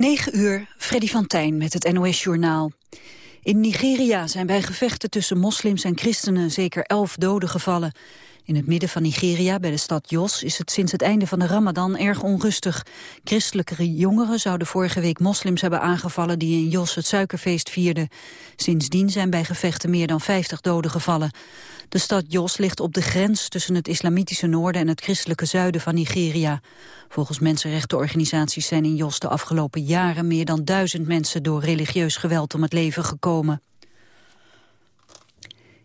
9 uur, Freddy van Tijn met het NOS-journaal. In Nigeria zijn bij gevechten tussen moslims en christenen zeker elf doden gevallen. In het midden van Nigeria, bij de stad Jos, is het sinds het einde van de ramadan erg onrustig. Christelijke jongeren zouden vorige week moslims hebben aangevallen die in Jos het suikerfeest vierden. Sindsdien zijn bij gevechten meer dan 50 doden gevallen. De stad Jos ligt op de grens tussen het islamitische noorden en het christelijke zuiden van Nigeria. Volgens mensenrechtenorganisaties zijn in Jos de afgelopen jaren meer dan duizend mensen door religieus geweld om het leven gekomen.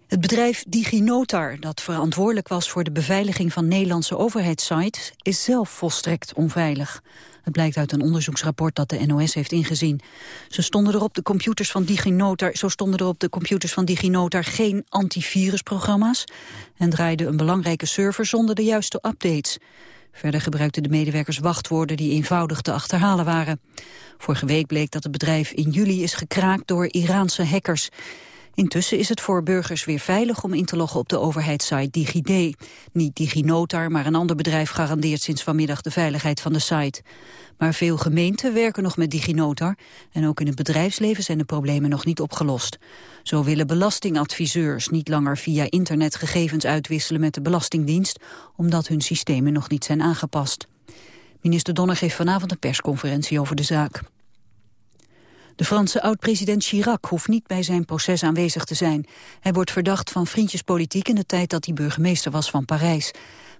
Het bedrijf DigiNotar, dat verantwoordelijk was voor de beveiliging van Nederlandse overheidssites, is zelf volstrekt onveilig. Het blijkt uit een onderzoeksrapport dat de NOS heeft ingezien. Ze stonden er op de computers van DigiNotar, zo stonden er op de computers van DigiNotar geen antivirusprogramma's en draaide een belangrijke server zonder de juiste updates. Verder gebruikten de medewerkers wachtwoorden die eenvoudig te achterhalen waren. Vorige week bleek dat het bedrijf in juli is gekraakt door Iraanse hackers. Intussen is het voor burgers weer veilig om in te loggen op de overheidssite DigiD. Niet DigiNotar, maar een ander bedrijf garandeert sinds vanmiddag de veiligheid van de site. Maar veel gemeenten werken nog met DigiNotar en ook in het bedrijfsleven zijn de problemen nog niet opgelost. Zo willen belastingadviseurs niet langer via internet gegevens uitwisselen met de Belastingdienst, omdat hun systemen nog niet zijn aangepast. Minister Donner geeft vanavond een persconferentie over de zaak. De Franse oud-president Chirac hoeft niet bij zijn proces aanwezig te zijn. Hij wordt verdacht van vriendjespolitiek in de tijd dat hij burgemeester was van Parijs.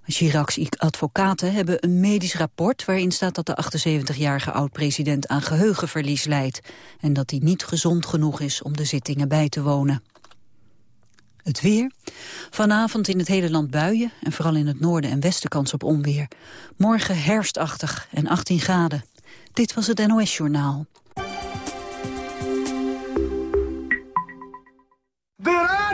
Chiracs advocaten hebben een medisch rapport waarin staat dat de 78-jarige oud-president aan geheugenverlies lijdt en dat hij niet gezond genoeg is om de zittingen bij te wonen. Het weer. Vanavond in het hele land buien en vooral in het noorden en westen kans op onweer. Morgen herfstachtig en 18 graden. Dit was het NOS Journaal.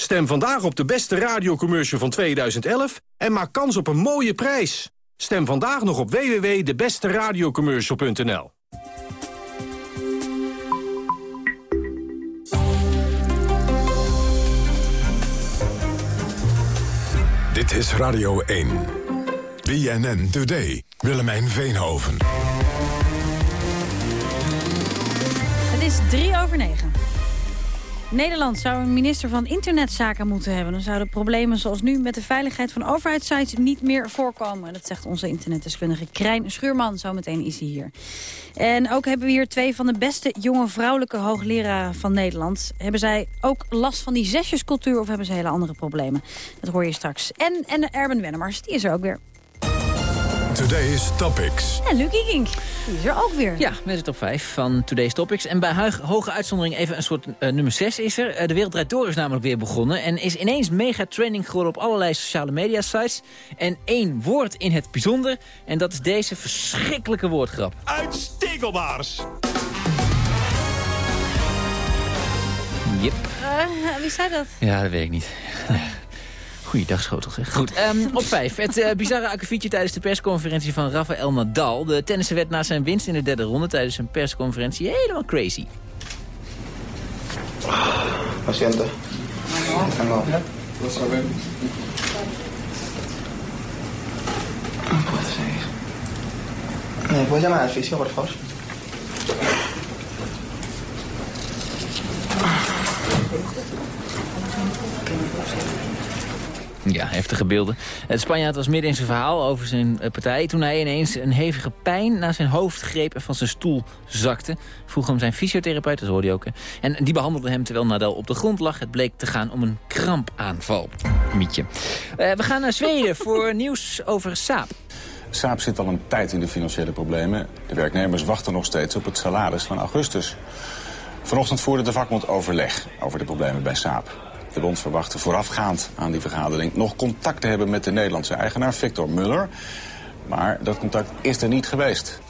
Stem vandaag op de beste radiocommercial van 2011 en maak kans op een mooie prijs. Stem vandaag nog op www.debesteradiocommercial.nl. Dit is Radio 1. BNN Today. Willemijn Veenhoven. Het is drie over negen. Nederland zou een minister van internetzaken moeten hebben. Dan zouden problemen zoals nu met de veiligheid van overheidssites niet meer voorkomen. Dat zegt onze internetdeskundige Krijn Schuurman. Zometeen is hij hier. En ook hebben we hier twee van de beste jonge vrouwelijke hoogleraren van Nederland. Hebben zij ook last van die zesjescultuur of hebben ze hele andere problemen? Dat hoor je straks. En, en Erben Wennemars, die is er ook weer. Today's Topics. En Luc King, die is er ook weer. Ja, met de top 5 van Today's Topics. En bij hoge uitzondering even een soort uh, nummer 6 is er. Uh, de Wereld Door is namelijk weer begonnen. En is ineens mega trending geworden op allerlei sociale media sites. En één woord in het bijzonder. En dat is deze verschrikkelijke woordgrap. Uitstekelbaars. Yep. Uh, wie zei dat? Ja, dat weet ik niet. Goeiedag, Schotel zeg. Goed, um, op vijf. Het uh, bizarre akkefietje tijdens de persconferentie van Rafael Nadal. De tennisser werd na zijn winst in de derde ronde tijdens een persconferentie helemaal crazy. Patiënten. Tengo. Ja, wat zou ik No puedo seguir. ¿Me puedes llamar al fisio, por favor? Ja, heftige beelden. Het Spanjaard was midden in zijn verhaal over zijn eh, partij... toen hij ineens een hevige pijn naar zijn hoofd greep en van zijn stoel zakte. Vroeg hem zijn fysiotherapeut, dat hoorde je ook. En die behandelde hem terwijl Nadal op de grond lag. Het bleek te gaan om een krampaanval. Mietje. Uh, we gaan naar Zweden voor nieuws over Saab. Saab zit al een tijd in de financiële problemen. De werknemers wachten nog steeds op het salaris van augustus. Vanochtend voerde de vakbond overleg over de problemen bij Saab. De bond verwachtte voorafgaand aan die vergadering nog contact te hebben met de Nederlandse eigenaar Victor Muller. Maar dat contact is er niet geweest.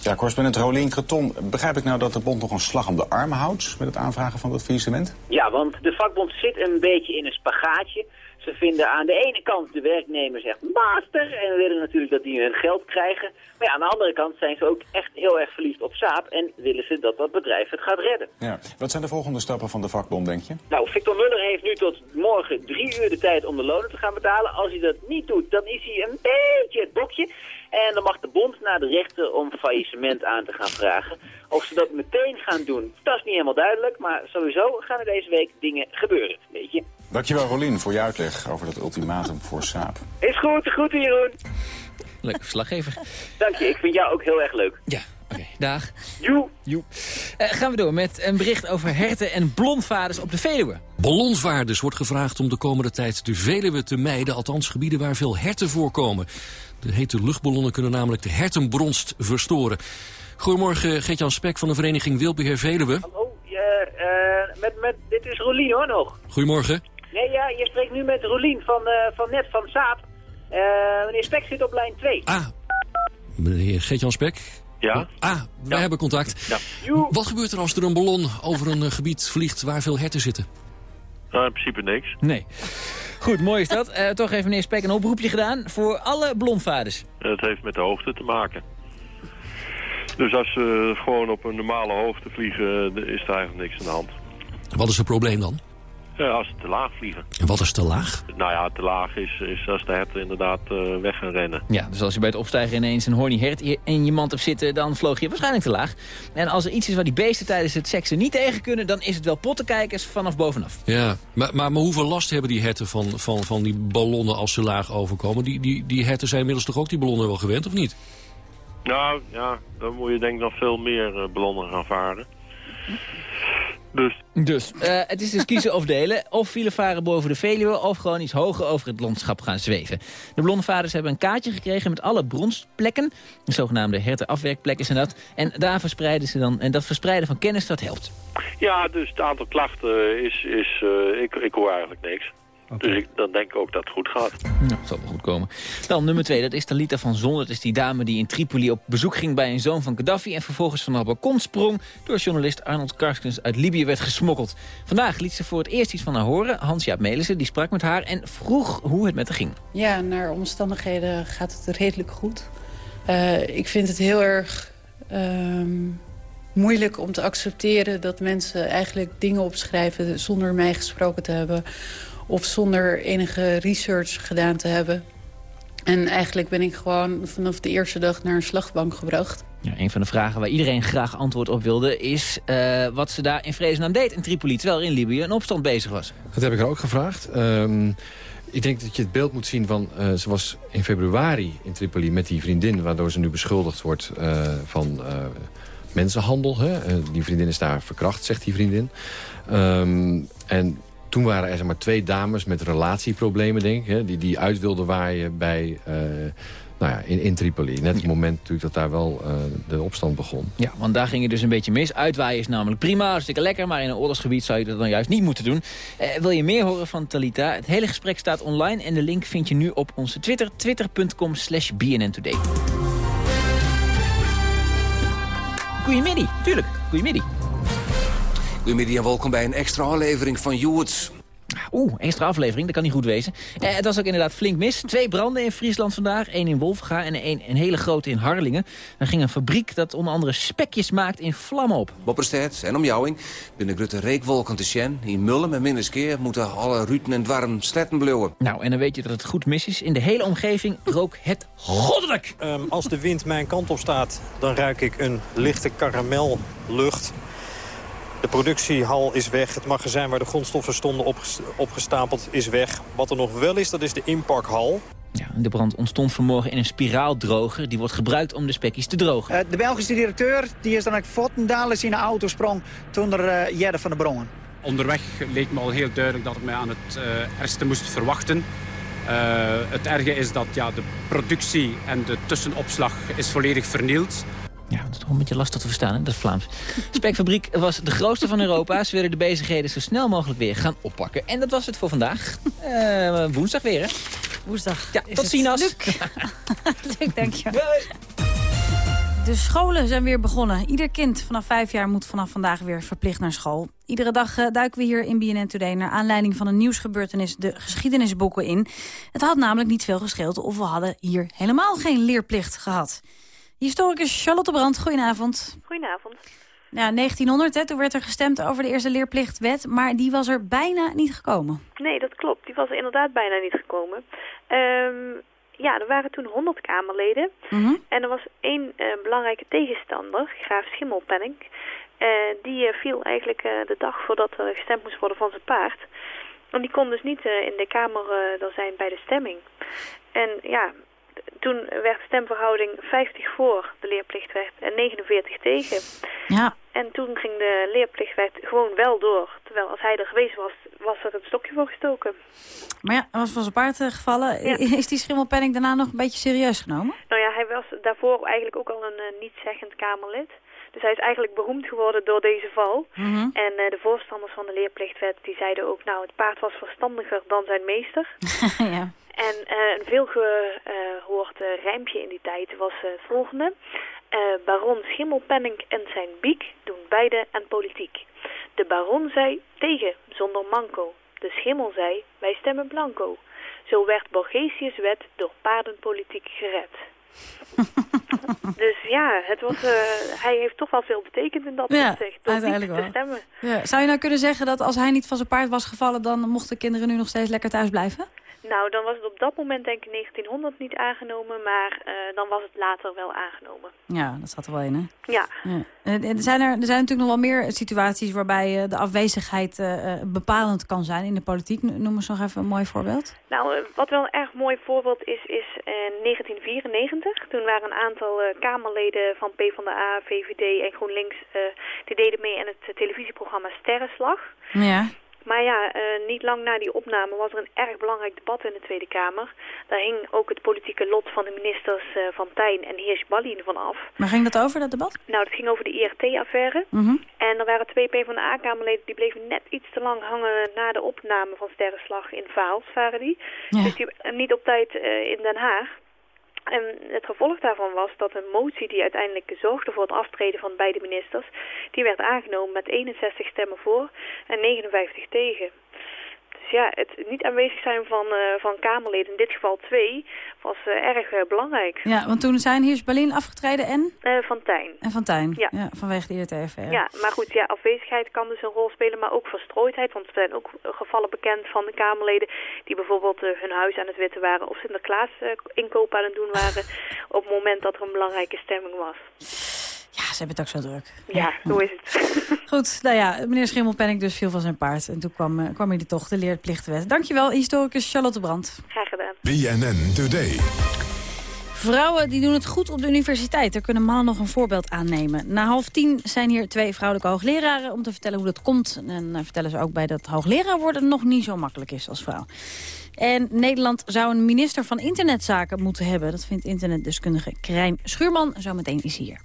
Ja, correspondent Rolien Creton, begrijp ik nou dat de bond nog een slag om de arm houdt met het aanvragen van dat faillissement? Ja, want de vakbond zit een beetje in een spagaatje. Ze vinden aan de ene kant de werknemers echt master en willen natuurlijk dat die hun geld krijgen. Maar ja, aan de andere kant zijn ze ook echt heel erg verliefd op Saab en willen ze dat dat bedrijf het gaat redden. Ja. Wat zijn de volgende stappen van de vakbond, denk je? Nou, Victor Muller heeft nu tot morgen drie uur de tijd om de lonen te gaan betalen. Als hij dat niet doet, dan is hij een beetje het bokje. En dan mag de bond naar de rechter om faillissement aan te gaan vragen. Of ze dat meteen gaan doen, dat is niet helemaal duidelijk. Maar sowieso gaan er deze week dingen gebeuren, weet je. Dankjewel Rolien voor je uitleg over dat ultimatum voor Saab. Is goed, goed Jeroen. Leuk verslaggever. Dank je, ik vind jou ook heel erg leuk. Ja, oké. Dag. Joe. Joe. Uh, gaan we door met een bericht over herten en blondvaders op de Veluwe. Ballonvaarders wordt gevraagd om de komende tijd de Veluwe te mijden. Althans gebieden waar veel herten voorkomen. De hete luchtballonnen kunnen namelijk de hertenbronst verstoren. Goedemorgen, Gert-Jan Spek van de vereniging Wildbeheer Veluwe. Hallo, ja, uh, met, met, dit is Rolien hoor nog. Goedemorgen. Nee, ja, je spreekt nu met Rolien van, uh, van net van Saap. Uh, meneer Spek zit op lijn 2. Ah, meneer Gert-Jan Spek. Ja. Ah, wij hebben contact. Ja. Wat gebeurt er als er een ballon over een gebied vliegt waar veel herten zitten? Nou, in principe niks. Nee. Goed, mooi is dat. Uh, toch even meneer Spek een oproepje gedaan voor alle blondvaders. Het heeft met de hoogte te maken. Dus als ze gewoon op een normale hoogte vliegen, is er eigenlijk niks aan de hand. Wat is het probleem dan? Ja, als ze te laag vliegen. En wat is te laag? Nou ja, te laag is, is als de herten inderdaad uh, weg gaan rennen. Ja, dus als je bij het opstijgen ineens een horny hert in je mand hebt zitten... dan vloog je waarschijnlijk te laag. En als er iets is waar die beesten tijdens het seksen niet tegen kunnen... dan is het wel pottenkijkers vanaf bovenaf. Ja, maar, maar, maar hoeveel last hebben die herten van, van, van die ballonnen als ze laag overkomen? Die, die, die herten zijn inmiddels toch ook die ballonnen wel gewend, of niet? Nou, ja, dan moet je denk ik nog veel meer uh, ballonnen gaan varen. Dus, dus uh, het is dus kiezen of delen. Of file varen boven de Veluwe of gewoon iets hoger over het landschap gaan zweven. De blondvaders hebben een kaartje gekregen met alle bronsplekken. De zogenaamde hertenafwerkplekken zijn dat. En daar verspreiden ze dan, en dat verspreiden van kennis, dat helpt. Ja, dus het aantal klachten is, is uh, ik, ik hoor eigenlijk niks. Okay. Dus ik, dan denk ik ook dat het goed gaat. Nou, dat zal wel goed komen. Dan nummer twee, dat is Talita van Zon. Dat is die dame die in Tripoli op bezoek ging bij een zoon van Gaddafi... en vervolgens van haar balkon sprong door journalist Arnold Karskens uit Libië werd gesmokkeld. Vandaag liet ze voor het eerst iets van haar horen. Hans-Jaap Melissen die sprak met haar en vroeg hoe het met haar ging. Ja, naar omstandigheden gaat het redelijk goed. Uh, ik vind het heel erg... Uh, moeilijk om te accepteren dat mensen eigenlijk dingen opschrijven... zonder mij gesproken te hebben of zonder enige research gedaan te hebben. En eigenlijk ben ik gewoon vanaf de eerste dag naar een slagbank gebracht. Ja, een van de vragen waar iedereen graag antwoord op wilde... is uh, wat ze daar in vredesnaam deed in Tripoli... terwijl er in Libië een opstand bezig was. Dat heb ik er ook gevraagd. Um, ik denk dat je het beeld moet zien van... Uh, ze was in februari in Tripoli met die vriendin... waardoor ze nu beschuldigd wordt uh, van mensenhandel. Hè? die vriendin is daar verkracht, zegt die vriendin. Um, en toen waren er zeg maar, twee dames met relatieproblemen, denk ik. Hè, die, die uit wilden waaien bij, uh, nou ja, in, in Tripoli. Net het moment natuurlijk dat daar wel uh, de opstand begon. Ja, want daar ging het dus een beetje mis. Uitwaaien is namelijk prima, hartstikke lekker. Maar in een oorlogsgebied zou je dat dan juist niet moeten doen. Uh, wil je meer horen van Talita? Het hele gesprek staat online. En de link vind je nu op onze Twitter. Twitter.com slash BNN Today. Goedemiddag, tuurlijk. Goedemiddag. Goedemiddag en welkom bij een extra aflevering van Joerts. Oeh, extra aflevering, dat kan niet goed wezen. Eh, het was ook inderdaad flink mis. Twee branden in Friesland vandaag. Eén in Wolfga en een, een hele grote in Harlingen. Er ging een fabriek dat onder andere spekjes maakt in vlammen op. Bopperstedt en omjouwing. Binnen grote reekwolken te Sjen. In Mullen en Minneskeer moeten alle ruten en dwarm sletten bluwen. Nou, en dan weet je dat het goed mis is. In de hele omgeving rook het goddelijk. Um, als de wind mijn kant op staat, dan ruik ik een lichte karamellucht. De productiehal is weg. Het magazijn waar de grondstoffen stonden opgestapeld is weg. Wat er nog wel is, dat is de inpakhal. Ja, de brand ontstond vanmorgen in een spiraaldroger. Die wordt gebruikt om de spekjes te drogen. Uh, de Belgische directeur die is dan ook in een auto sprong toen er uh, van de brongen. Onderweg leek me al heel duidelijk dat ik mij aan het uh, ergste moest verwachten. het erge is dat ja, de productie en de tussenopslag is volledig vernield. Ja, dat is toch een beetje lastig te verstaan, hè? dat is Vlaams. Spekfabriek was de grootste van Europa. Ze willen de bezigheden zo snel mogelijk weer gaan oppakken. En dat was het voor vandaag. woensdag weer, hè? Woensdag. Ja, tot ziens. Luc. Luc, denk je. De scholen zijn weer begonnen. Ieder kind vanaf vijf jaar moet vanaf vandaag weer verplicht naar school. Iedere dag uh, duiken we hier in BNN Today... naar aanleiding van een nieuwsgebeurtenis de geschiedenisboeken in. Het had namelijk niet veel gescheeld of we hadden hier helemaal geen leerplicht gehad. Historicus Charlotte Brandt, goedenavond. Goedenavond. Ja, 1900, hè, toen werd er gestemd over de eerste leerplichtwet, maar die was er bijna niet gekomen. Nee, dat klopt. Die was er inderdaad bijna niet gekomen. Um, ja, er waren toen 100 Kamerleden. Mhm. En er was één uh, belangrijke tegenstander, graaf Schimmelpenninck. Uh, die uh, viel eigenlijk de dag voordat er gestemd moest worden van zijn paard. En die kon dus niet in de Kamer er zijn bij de stemming. En ja, toen werd de stemverhouding 50 voor de leerplichtwet en 49 tegen. Ja. En toen ging de leerplichtwet gewoon wel door. Terwijl als hij er geweest was, was er een stokje voor gestoken. Maar ja, was van zijn paard eh, gevallen. Is die schimmelpenning daarna nog een beetje serieus genomen? Nou ja, hij was daarvoor eigenlijk ook al een uh, niet-zeggend Kamerlid. Dus hij is eigenlijk beroemd geworden door deze val. Mhm. En uh, de voorstanders van de leerplichtwet die zeiden ook... nou, het paard was verstandiger dan zijn meester. ja. En uh, een veelgehoord uh, rijmpje in die tijd was het volgende. baron Schimmelpenning en zijn biek doen beide aan politiek. De baron zei tegen, zonder manco. De schimmel zei, wij stemmen blanco. Zo werd Borgesius wet door paardenpolitiek gered. dus ja, het was, eh, hij heeft toch wel veel betekend in dat ja, opzicht. uiteindelijk wel. Stemmen. Ja. Zou je nou kunnen zeggen dat als hij niet van zijn paard was gevallen... dan mochten kinderen nu nog steeds lekker thuis blijven? Nou, dan was het op dat moment denk ik 1900 niet aangenomen, maar eh, dan was het later wel aangenomen. Ja, dat zat er wel in, hè? Ja. zijn er, er zijn natuurlijk nog wel meer situaties waarbij eh, de afwezigheid bepalend kan zijn in de politiek. Noem eens nog even een mooi voorbeeld. Nou, wat wel een erg mooi voorbeeld is, is 1994 toen waren een aantal eh, Kamerleden van PvdA, VVD en GroenLinks... Eh, die deden mee aan het eh, televisieprogramma Sterrenslag. Ja. Maar ja, niet lang na die opname was er een erg belangrijk debat in de Tweede Kamer. Daar hing ook het politieke lot van de ministers uh, Van Tijn en Heers Ballien van af. Maar ging dat over, dat debat? Nou, dat ging over de IRT-affaire. Mhm. En er waren twee PvdA-kamerleden die bleven net iets te lang hangen na de opname van Sterrenslag in Vaals, waren die. Dus die niet op tijd in Den Haag. En het gevolg daarvan was dat een motie die uiteindelijk zorgde voor het aftreden van beide ministers, die werd aangenomen met 61 stemmen voor en 59 tegen. Dus ja, het niet aanwezig zijn van, uh, van Kamerleden, in dit geval twee, was uh, erg uh, belangrijk. Ja, want toen zijn Heers Berlin afgetreden en? van Tijn. En van Tijn, ja. ja vanwege de IRTF. Ja. ja, maar goed, ja, afwezigheid kan dus een rol spelen, maar ook verstrooidheid. Want er zijn ook gevallen bekend van de Kamerleden die bijvoorbeeld hun huis aan het witten waren of Sinterklaas inkoop aan het doen waren op het moment dat er een belangrijke stemming was. Ja, ze hebben het ook zo druk. Ja, zo is het. Goed, nou ja, meneer Schimmelpenning dus viel van zijn paard. En toen kwam, uh, kwam hij er toch, de leerplichtwet. Dankjewel, historicus Charlotte Brandt. Graag gedaan. BNN Today. Vrouwen die doen het goed op de universiteit. Daar kunnen mannen nog een voorbeeld aannemen. Na half tien zijn hier twee vrouwelijke hoogleraren... om te vertellen hoe dat komt. En dan vertellen ze ook bij dat hoogleraar worden nog niet zo makkelijk is als vrouw. En Nederland zou een minister van internetzaken moeten hebben. Dat vindt internetdeskundige Krijn Schuurman. Zometeen is hier.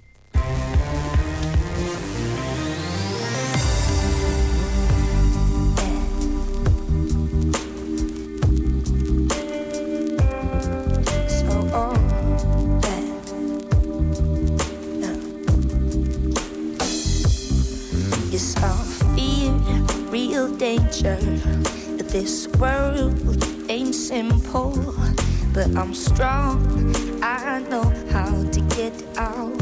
Danger. This world ain't simple, but I'm strong. I know how to get out,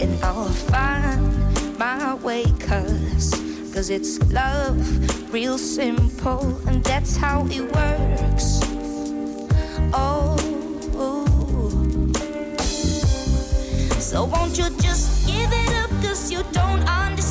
and I'll find my way. Cause, cause it's love, real simple, and that's how it works. Oh, so won't you just give it up? cause you don't understand.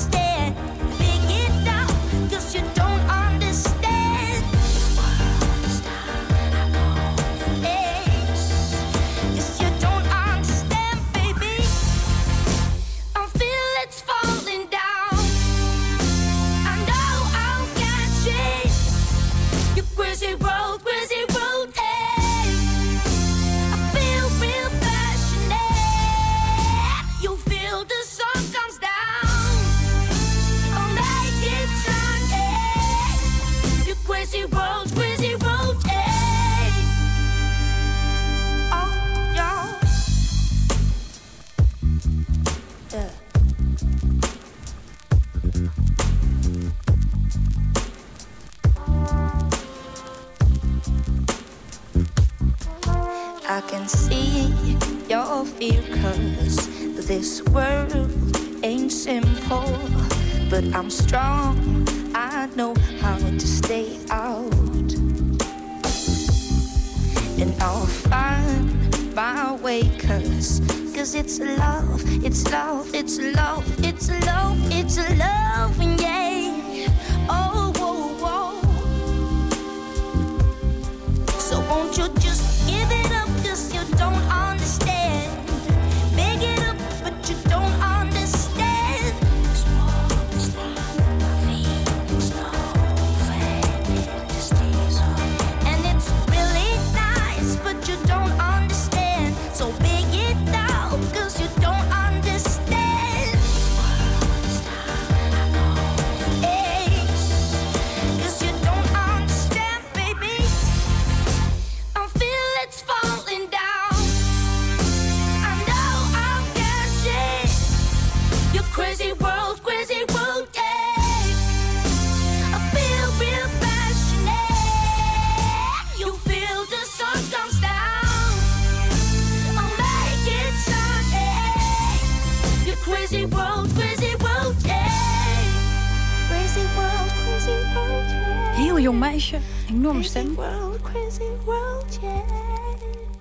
Jong meisje, enorme stem. World, crazy world, yeah.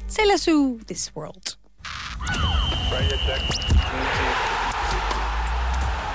Selassou, This World.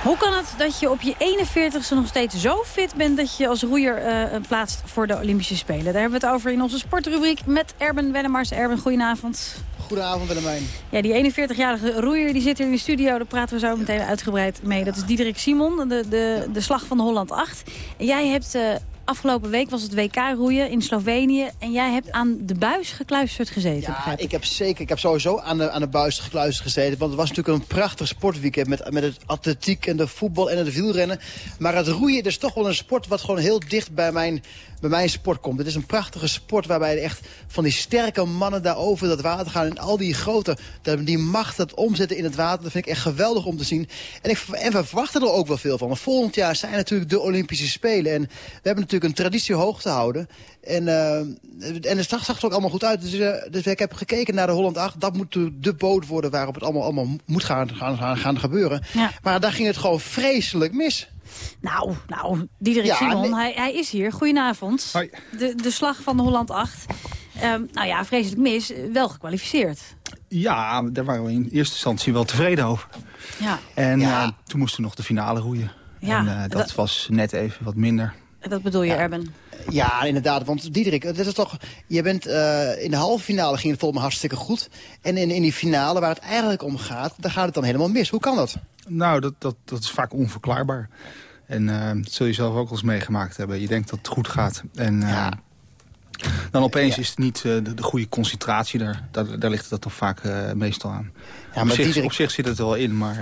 Hoe kan het dat je op je 41ste nog steeds zo fit bent... dat je als roeier eh, plaatst voor de Olympische Spelen? Daar hebben we het over in onze sportrubriek met Erben Wennemars. Erben, goedenavond. Goedenavond Willemijn. Ja, die 41-jarige roeier die zit hier in de studio. Daar praten we zo meteen uitgebreid mee. Dat is Diederik Simon, de, de, de slag van de Holland 8. En jij hebt... eh, Afgelopen week was het WK roeien in Slovenië. En jij hebt aan de buis gekluisterd gezeten. Ja, ik heb zeker. Ik heb sowieso aan de, aan de buis gekluisterd gezeten. Want het was natuurlijk een prachtig sportweekend met, met het atletiek en de voetbal en het wielrennen. Maar het roeien is toch wel een sport wat gewoon heel dicht bij mijn, bij mijn sport komt. Het is een prachtige sport waarbij echt van die sterke mannen daar over dat water gaan. En al die grote, die macht dat omzetten in het water. Dat vind ik echt geweldig om te zien. En, ik, en we verwachten er ook wel veel van. Want volgend jaar zijn natuurlijk de Olympische Spelen. En we hebben natuurlijk een traditie hoog te houden. En, uh, en het zag, zag er ook allemaal goed uit. Dus, uh, dus ik heb gekeken naar de Holland 8. Dat moet de boot worden waarop het allemaal, allemaal moet gaan, gaan, gaan, gaan gebeuren. Ja. Maar daar ging het gewoon vreselijk mis. Nou, nou, Diederik Ja, Simon, nee. hij, hij is hier. Goedenavond. Hoi. De, de slag van de Holland 8. Ehm, nou ja, vreselijk mis. Wel gekwalificeerd. Ja, daar waren we in eerste instantie wel tevreden over. Ja. En Ja. eh, toen moesten we nog de finale roeien. Ja, en eh, dat, dat- was net even wat minder. Dat bedoel je, Erben? Ja, inderdaad. Want Diederik, dit is toch, je bent, eh, in de halve finale ging het volgens mij hartstikke goed. En in, in die finale, waar het eigenlijk om gaat, daar gaat het dan helemaal mis. Hoe kan dat? Nou, dat, dat, dat is vaak onverklaarbaar. En eh, dat zul je zelf ook wel eens meegemaakt hebben. Je denkt dat het goed gaat. En eh, dan opeens is het niet eh, de, de goede concentratie. Daar, daar, daar ligt het dan vaak meestal aan. maar op, zich, Diederik- op zich zit het er wel in, maar...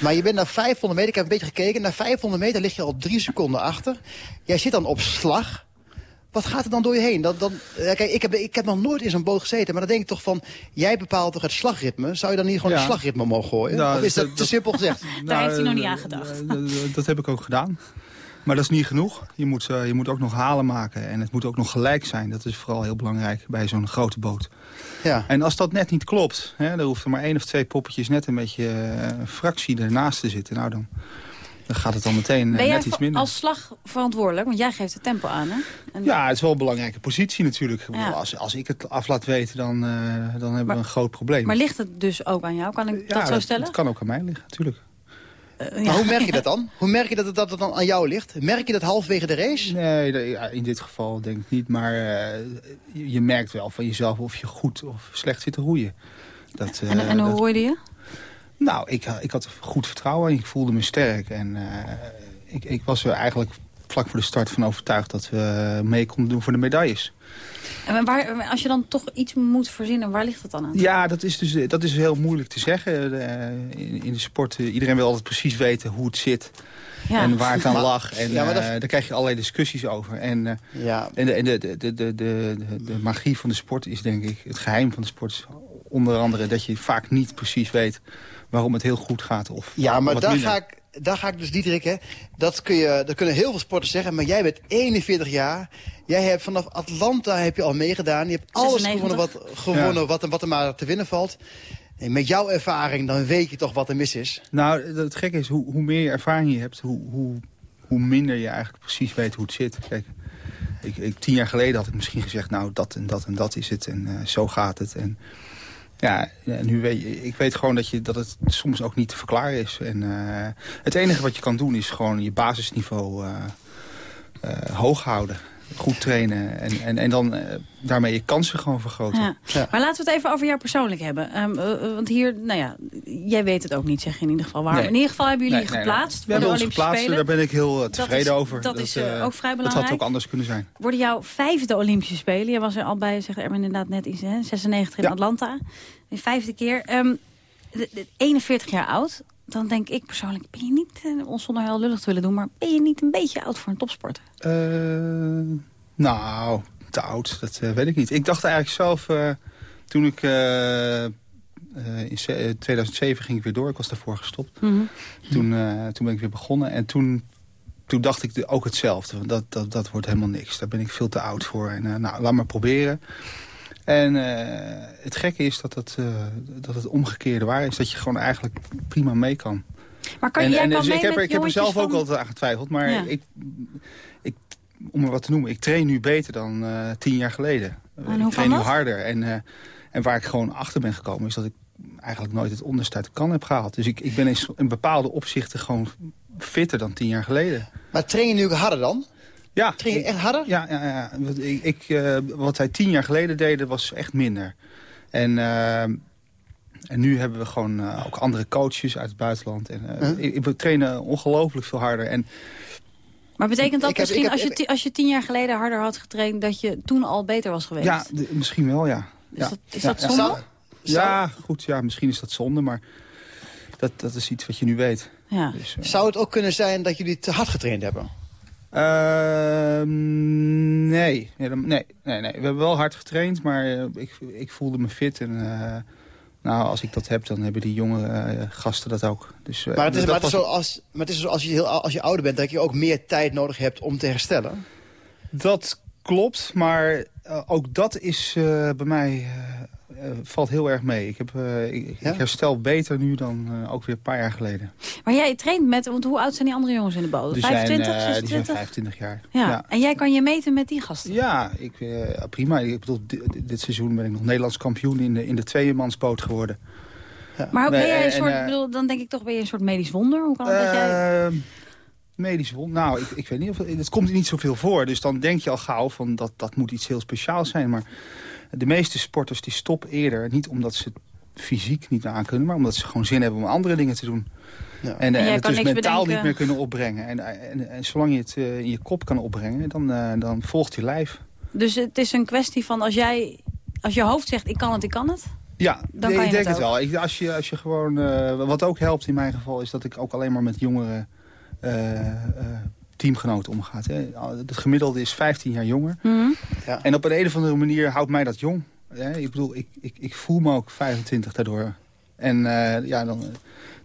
Maar je bent naar 500 meter, ik heb een beetje gekeken, naar 500 meter lig je al drie seconden achter. Jij zit dan op slag. Wat gaat er dan door je heen? Dan, dan, eh, kijk, ik heb, ik heb nog nooit in zo'n boot gezeten, maar dan denk ik toch van... jij bepaalt toch het slagritme? Zou je dan niet gewoon Ja. het slagritme mogen gooien? Nou, of is dat, dat- te simpel gezegd? Daar heeft hij nog niet aan gedacht. eh, dat heb ik ook gedaan. Maar dat is niet genoeg. Je moet, eh, je moet ook nog halen maken. En het moet ook nog gelijk zijn. Dat is vooral heel belangrijk bij zo'n grote boot. Ja. En als dat net niet klopt... Hè, dan hoeft er maar één of twee poppetjes net een beetje een fractie ernaast te zitten. Nou, dan, dan gaat het dan meteen eh, Ben jij net iets minder. als slag verantwoordelijk? Want jij geeft het tempo aan, hè? En- Ja, het is wel een belangrijke positie natuurlijk. Ja. Als, als ik het af laat weten, dan, eh, dan hebben we een groot probleem. Maar ligt het dus ook aan jou? Kan ik ja, dat zo stellen? Het kan ook aan mij liggen, natuurlijk. Maar hoe merk je dat dan? Hoe merk je dat het, dat het dan aan jou ligt? Merk je dat halfwege de race? Nee, ja, in dit geval denk ik niet. Maar eh, je, merkt wel van jezelf of je goed of slecht zit te roeien. Dat, eh, En, en hoe dat- hoorde je? Nou, ik, ik had goed vertrouwen. Ik voelde me sterk. En eh, ik, ik was er eigenlijk vlak voor de start van overtuigd... dat we mee konden doen voor de medailles. En waar, als je dan toch iets moet verzinnen, waar ligt het dan aan? Ja, dat is dus dat is heel moeilijk te zeggen. Eh, in, in de sport, eh, iedereen wil altijd precies weten hoe het zit. Ja. En waar het aan Maar- lag. En ja, dat- eh, daar krijg je allerlei discussies over. En, eh, Ja. en, de, en de, de, de, de, de, de magie van de sport is denk ik... het geheim van de sport is onder andere... dat je vaak niet precies weet waarom het heel goed gaat. Of Ja, maar daar minder. ga, ik, daar ga ik dus, Diederik, hè. Dat, kun je, dat kunnen heel veel sporters zeggen. Maar jij bent 41 jaar. Jij hebt vanaf Atlanta heb je al meegedaan. Je hebt alles 96. gewonnen, wat, gewonnen wat, er- wat er maar te winnen valt. En met jouw ervaring, dan weet je toch wat er mis is. Nou, het gekke is, hoe, hoe meer ervaring je hebt... Hoe, hoe, hoe minder je eigenlijk precies weet hoe het zit. Kijk, ik, ik, tien jaar geleden had ik misschien gezegd... nou, dat en dat en dat is het en eh, zo gaat het. En ja, nu weet ik weet gewoon dat, je, dat het soms ook niet te verklaren is. En eh, het enige wat je kan doen is gewoon je basisniveau eh, eh, hoog houden. Goed trainen en, en, en dan eh, daarmee je kansen gewoon vergroten. Ja. Maar laten we het even over jou persoonlijk hebben. Ehm, eh, eh, want hier, nou ja, jij weet het ook niet, zeg je in ieder geval waar. Nee. In ieder geval hebben jullie Nee, je nee, nee. geplaatst We voor hebben de ons Olympische geplaatst, Spelen. daar ben ik heel Dat tevreden is- over. dat is, eh, ook vrij Dat had belangrijk. ook anders kunnen zijn. Worden jouw vijfde Olympische Spelen. Je was er al bij, zegt Erwin inderdaad net iets, hè? 96 in Atlanta. De vijfde keer. Ehm, de- de- 41 jaar oud. Dan denk ik persoonlijk, ben je niet, eh, ons zonder heel lullig te willen doen... maar ben je niet een beetje oud voor een topsporter? Eh, nou, te oud, dat eh, weet ik niet. Ik dacht eigenlijk zelf, toen ik... in ze- eh, 2007 ging ik weer door, ik was daarvoor gestopt. Mhm. Toen, toen ben ik weer begonnen en toen, toen dacht ik ook hetzelfde. Dat, dat, dat wordt helemaal niks, daar ben ik veel te oud voor. En, nou, laat maar proberen. En eh, het gekke is dat het, eh, dat het omgekeerde waar is. Dat je gewoon eigenlijk prima mee kan. Maar kan je, En- jij en kan dus mee ik heb, er- met ik heb er zelf ook altijd aan getwijfeld. Maar Ja. ik, ik, om er wat te noemen, ik train nu beter dan eh, tien jaar geleden. hoe ik train nu harder. En, eh, en waar ik gewoon achter ben gekomen is dat ik eigenlijk nooit het onderste uit de kan heb gehaald. Dus ik, ik ben in, in bepaalde opzichten gewoon fitter dan tien jaar geleden. Maar train je nu ook harder dan? Ja. Train je echt harder? Ja, ja, ja. Wat, ik, ik, eh, wat wij tien jaar geleden deden was echt minder. En, eh, en nu hebben we gewoon eh, ook andere coaches uit het buitenland. En, eh, Huh? ik, we trainen ongelooflijk veel harder. En Maar betekent dat Ik misschien, heb- als, je, als je tien jaar geleden harder had getraind... dat je toen al beter was geweest? ja, misschien wel, ja. ja. dat- is Ja, dat zonde? Zou- Ja, goed, ja, misschien is dat zonde, maar dat, dat is iets wat je nu weet. Ja. Dus, Zou het ook kunnen zijn dat jullie te hard getraind hebben? Ehm, nee. Nee, nee, nee. We hebben wel hard getraind, maar eh, ik, ik voelde me fit. En eh, nou, als ik dat heb, dan hebben die jonge eh, gasten dat ook. Dus, Maar het is, maar het is was- zo als, maar het is zo als, je heel, als je ouder bent... dat je ook meer tijd nodig hebt om te herstellen. Dat klopt, maar ook dat is bij mij... eh, valt heel erg mee. Ik, heb, eh, ik, ik herstel beter nu dan eh, ook weer een paar jaar geleden. Maar jij traint met, want hoe oud zijn die andere jongens in de boot? Die 25, zijn, eh, die zijn 26? 25 jaar. Ja. en jij kan je meten met die gasten? Ja, ik, eh, prima. Ik bedoel, dit, dit seizoen ben ik nog Nederlands kampioen in de, in de tweemansboot geworden. Maar ook Nee, ben jij een en, soort, ik bedoel, dan denk ik toch ben je een soort medisch wonder? Hoe kan het dat jij... Ehm, medisch wond. Nou, ik, ik weet niet of het komt niet zoveel voor. Dus dan denk je al gauw van dat dat moet iets heel speciaals zijn. Maar de meeste sporters die stoppen eerder. Niet omdat ze het fysiek niet meer aankunnen. Maar omdat ze gewoon zin hebben om andere dingen te doen. Ja. En, En eh, het dus mentaal bedenken. niet meer kunnen opbrengen. En, en, en zolang je het eh, in je kop kan opbrengen, dan, eh, dan volgt je lijf. Dus het is een kwestie van als jij, als je hoofd zegt ik kan het, ik kan het. Ja, Dan nee, kan ik denk het het, wel. Ik, als, je, als je gewoon, eh, wat ook helpt in mijn geval, is dat ik ook alleen maar met jongere eh, eh, teamgenoten omgaat. Hè. Het gemiddelde is 15 jaar jonger. Ja. En op een, een of andere manier houdt mij dat jong. Hè. Ik bedoel, ik, ik, ik voel me ook 25 daardoor. En eh, ja, dan,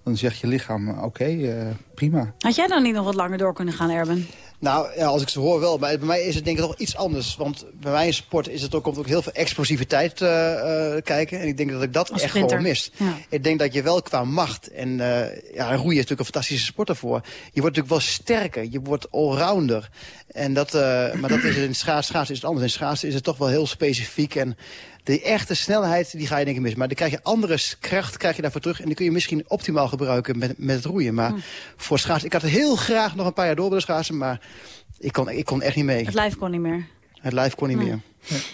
dan zegt je lichaam, oké, eh, prima. Had jij dan niet nog wat langer door kunnen gaan, Erben? Nou, ja, als ik ze hoor wel. Maar bij mij is het denk ik toch iets anders. Want bij mij in sport is het ook, komt ook heel veel explosiviteit eh, kijken. En ik denk dat ik dat Als echt sprinter. gewoon mis. Ja. Ik denk dat je wel qua macht, en eh ja, roeien is natuurlijk een fantastische sport daarvoor. Je wordt natuurlijk wel sterker, je wordt allrounder. En dat, maar dat is in schaats, schaatsen is het anders. In schaatsen is het toch wel heel specifiek. En de echte snelheid, die ga je denk ik mis. Maar dan krijg je andere kracht krijg je daarvoor terug. En die kun je misschien optimaal gebruiken met, met het roeien. Maar voor schaatsen, ik had heel graag nog een paar jaar door willen schaatsen. Maar ik kon, ik kon echt niet mee. Het lijf kon niet meer. Het lijf kon niet Nee. meer.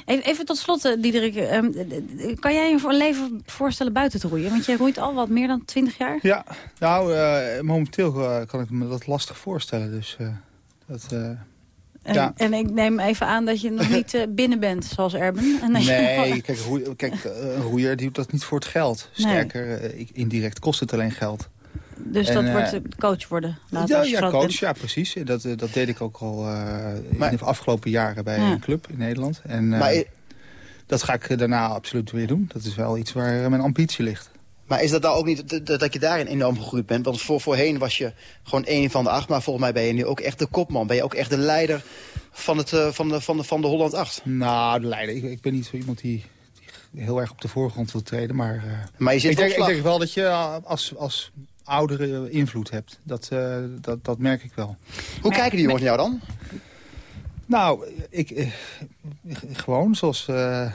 Even, even tot slot, eh, Diederik. ehm, eh, kan jij je voor een leven voorstellen buiten te roeien? Want jij roeit al wat meer dan 20 jaar. Ja, nou, eh, momenteel eh, kan ik me dat lastig voorstellen. Dus eh, dat... eh, En, ja. en ik neem even aan dat je nog niet binnen bent, zoals Erben. En Nee, kijk, roe- kijk, een roeier die doet dat niet voor het geld. Sterker, indirect kost het alleen geld. Dus En, dat eh, wordt eh, coach worden later ja, als je ja groot coach, bent. ja, precies. En Dat, eh, dat deed ik ook al eh, in de afgelopen jaren bij Ja. een club in Nederland. En eh, Maar dat ga ik daarna absoluut weer doen. Dat is wel iets waar eh, mijn ambitie ligt. Maar is dat nou ook niet dat- je daarin enorm gegroeid bent? Want voor, voorheen was je gewoon één van de acht. Maar volgens mij ben je nu ook echt de kopman. Ben je ook echt de leider van, het, eh, van, de, van, de, van de Holland 8. Nou, de leider. Ik, ik ben niet zo iemand die, die heel erg op de voorgrond wil treden. Maar, eh, Maar je zit ik, denk, ik denk wel dat je eh, als, als oudere invloed hebt. Dat, eh, dat, dat merk ik wel. Hoe kijken die jongens naar jou dan? Nou, ik, eh, gewoon zoals, eh,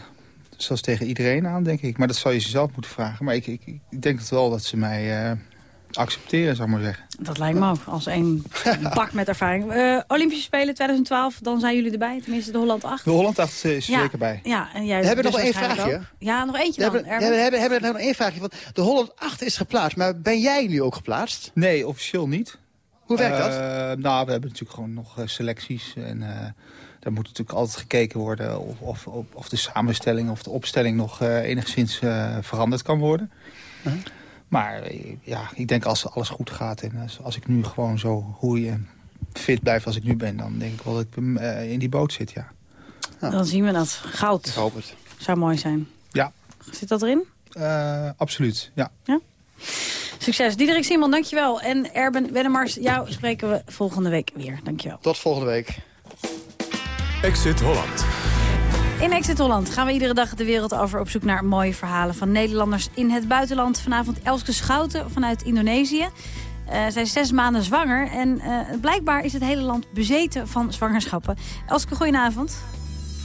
zoals tegen iedereen aan, denk ik. Maar dat zou je ze zelf moeten vragen. Maar ik, ik, ik denk het wel dat ze mij eh, accepteren, zou ik maar zeggen. Dat lijkt me ook, als één bak met ervaring. Eh, Olympische Spelen 2012, dan zijn jullie erbij. Tenminste, de Holland 8. De Holland 8 is Ja, zeker bij. Ja, en jij We hebben dus nog één vraagje. ook. Ja, nog eentje We dan. hebben, we hebben, hebben nog één vraagje. Want de Holland 8 is geplaatst. Maar ben jij nu ook geplaatst? Nee, officieel niet. Hoe werkt dat? Eh, nou, we hebben natuurlijk gewoon nog eh, selecties. En eh, daar moet natuurlijk altijd gekeken worden of, of, of, de samenstelling of de opstelling nog eh, enigszins eh, veranderd kan worden. Maar eh, ja, ik denk als alles goed gaat en als, als ik nu gewoon zo roei en fit blijf als ik nu ben, dan denk ik wel dat ik eh, in die boot zit, ja. Dan zien we dat. Goud. Ik hoop het. Zou mooi zijn. Ja. Zit dat erin? Eh, absoluut, ja. Succes. Diederik Simon, dankjewel. En Erben Wennemars, jou spreken we volgende week weer. Dankjewel. Tot volgende week. Exit Holland. In Exit Holland gaan we iedere dag de wereld over op zoek naar mooie verhalen van Nederlanders in het buitenland. Vanavond Elske Schouten vanuit Indonesië. Eh, zij is zes maanden zwanger en eh, blijkbaar is het hele land bezeten van zwangerschappen. Elske, goedenavond.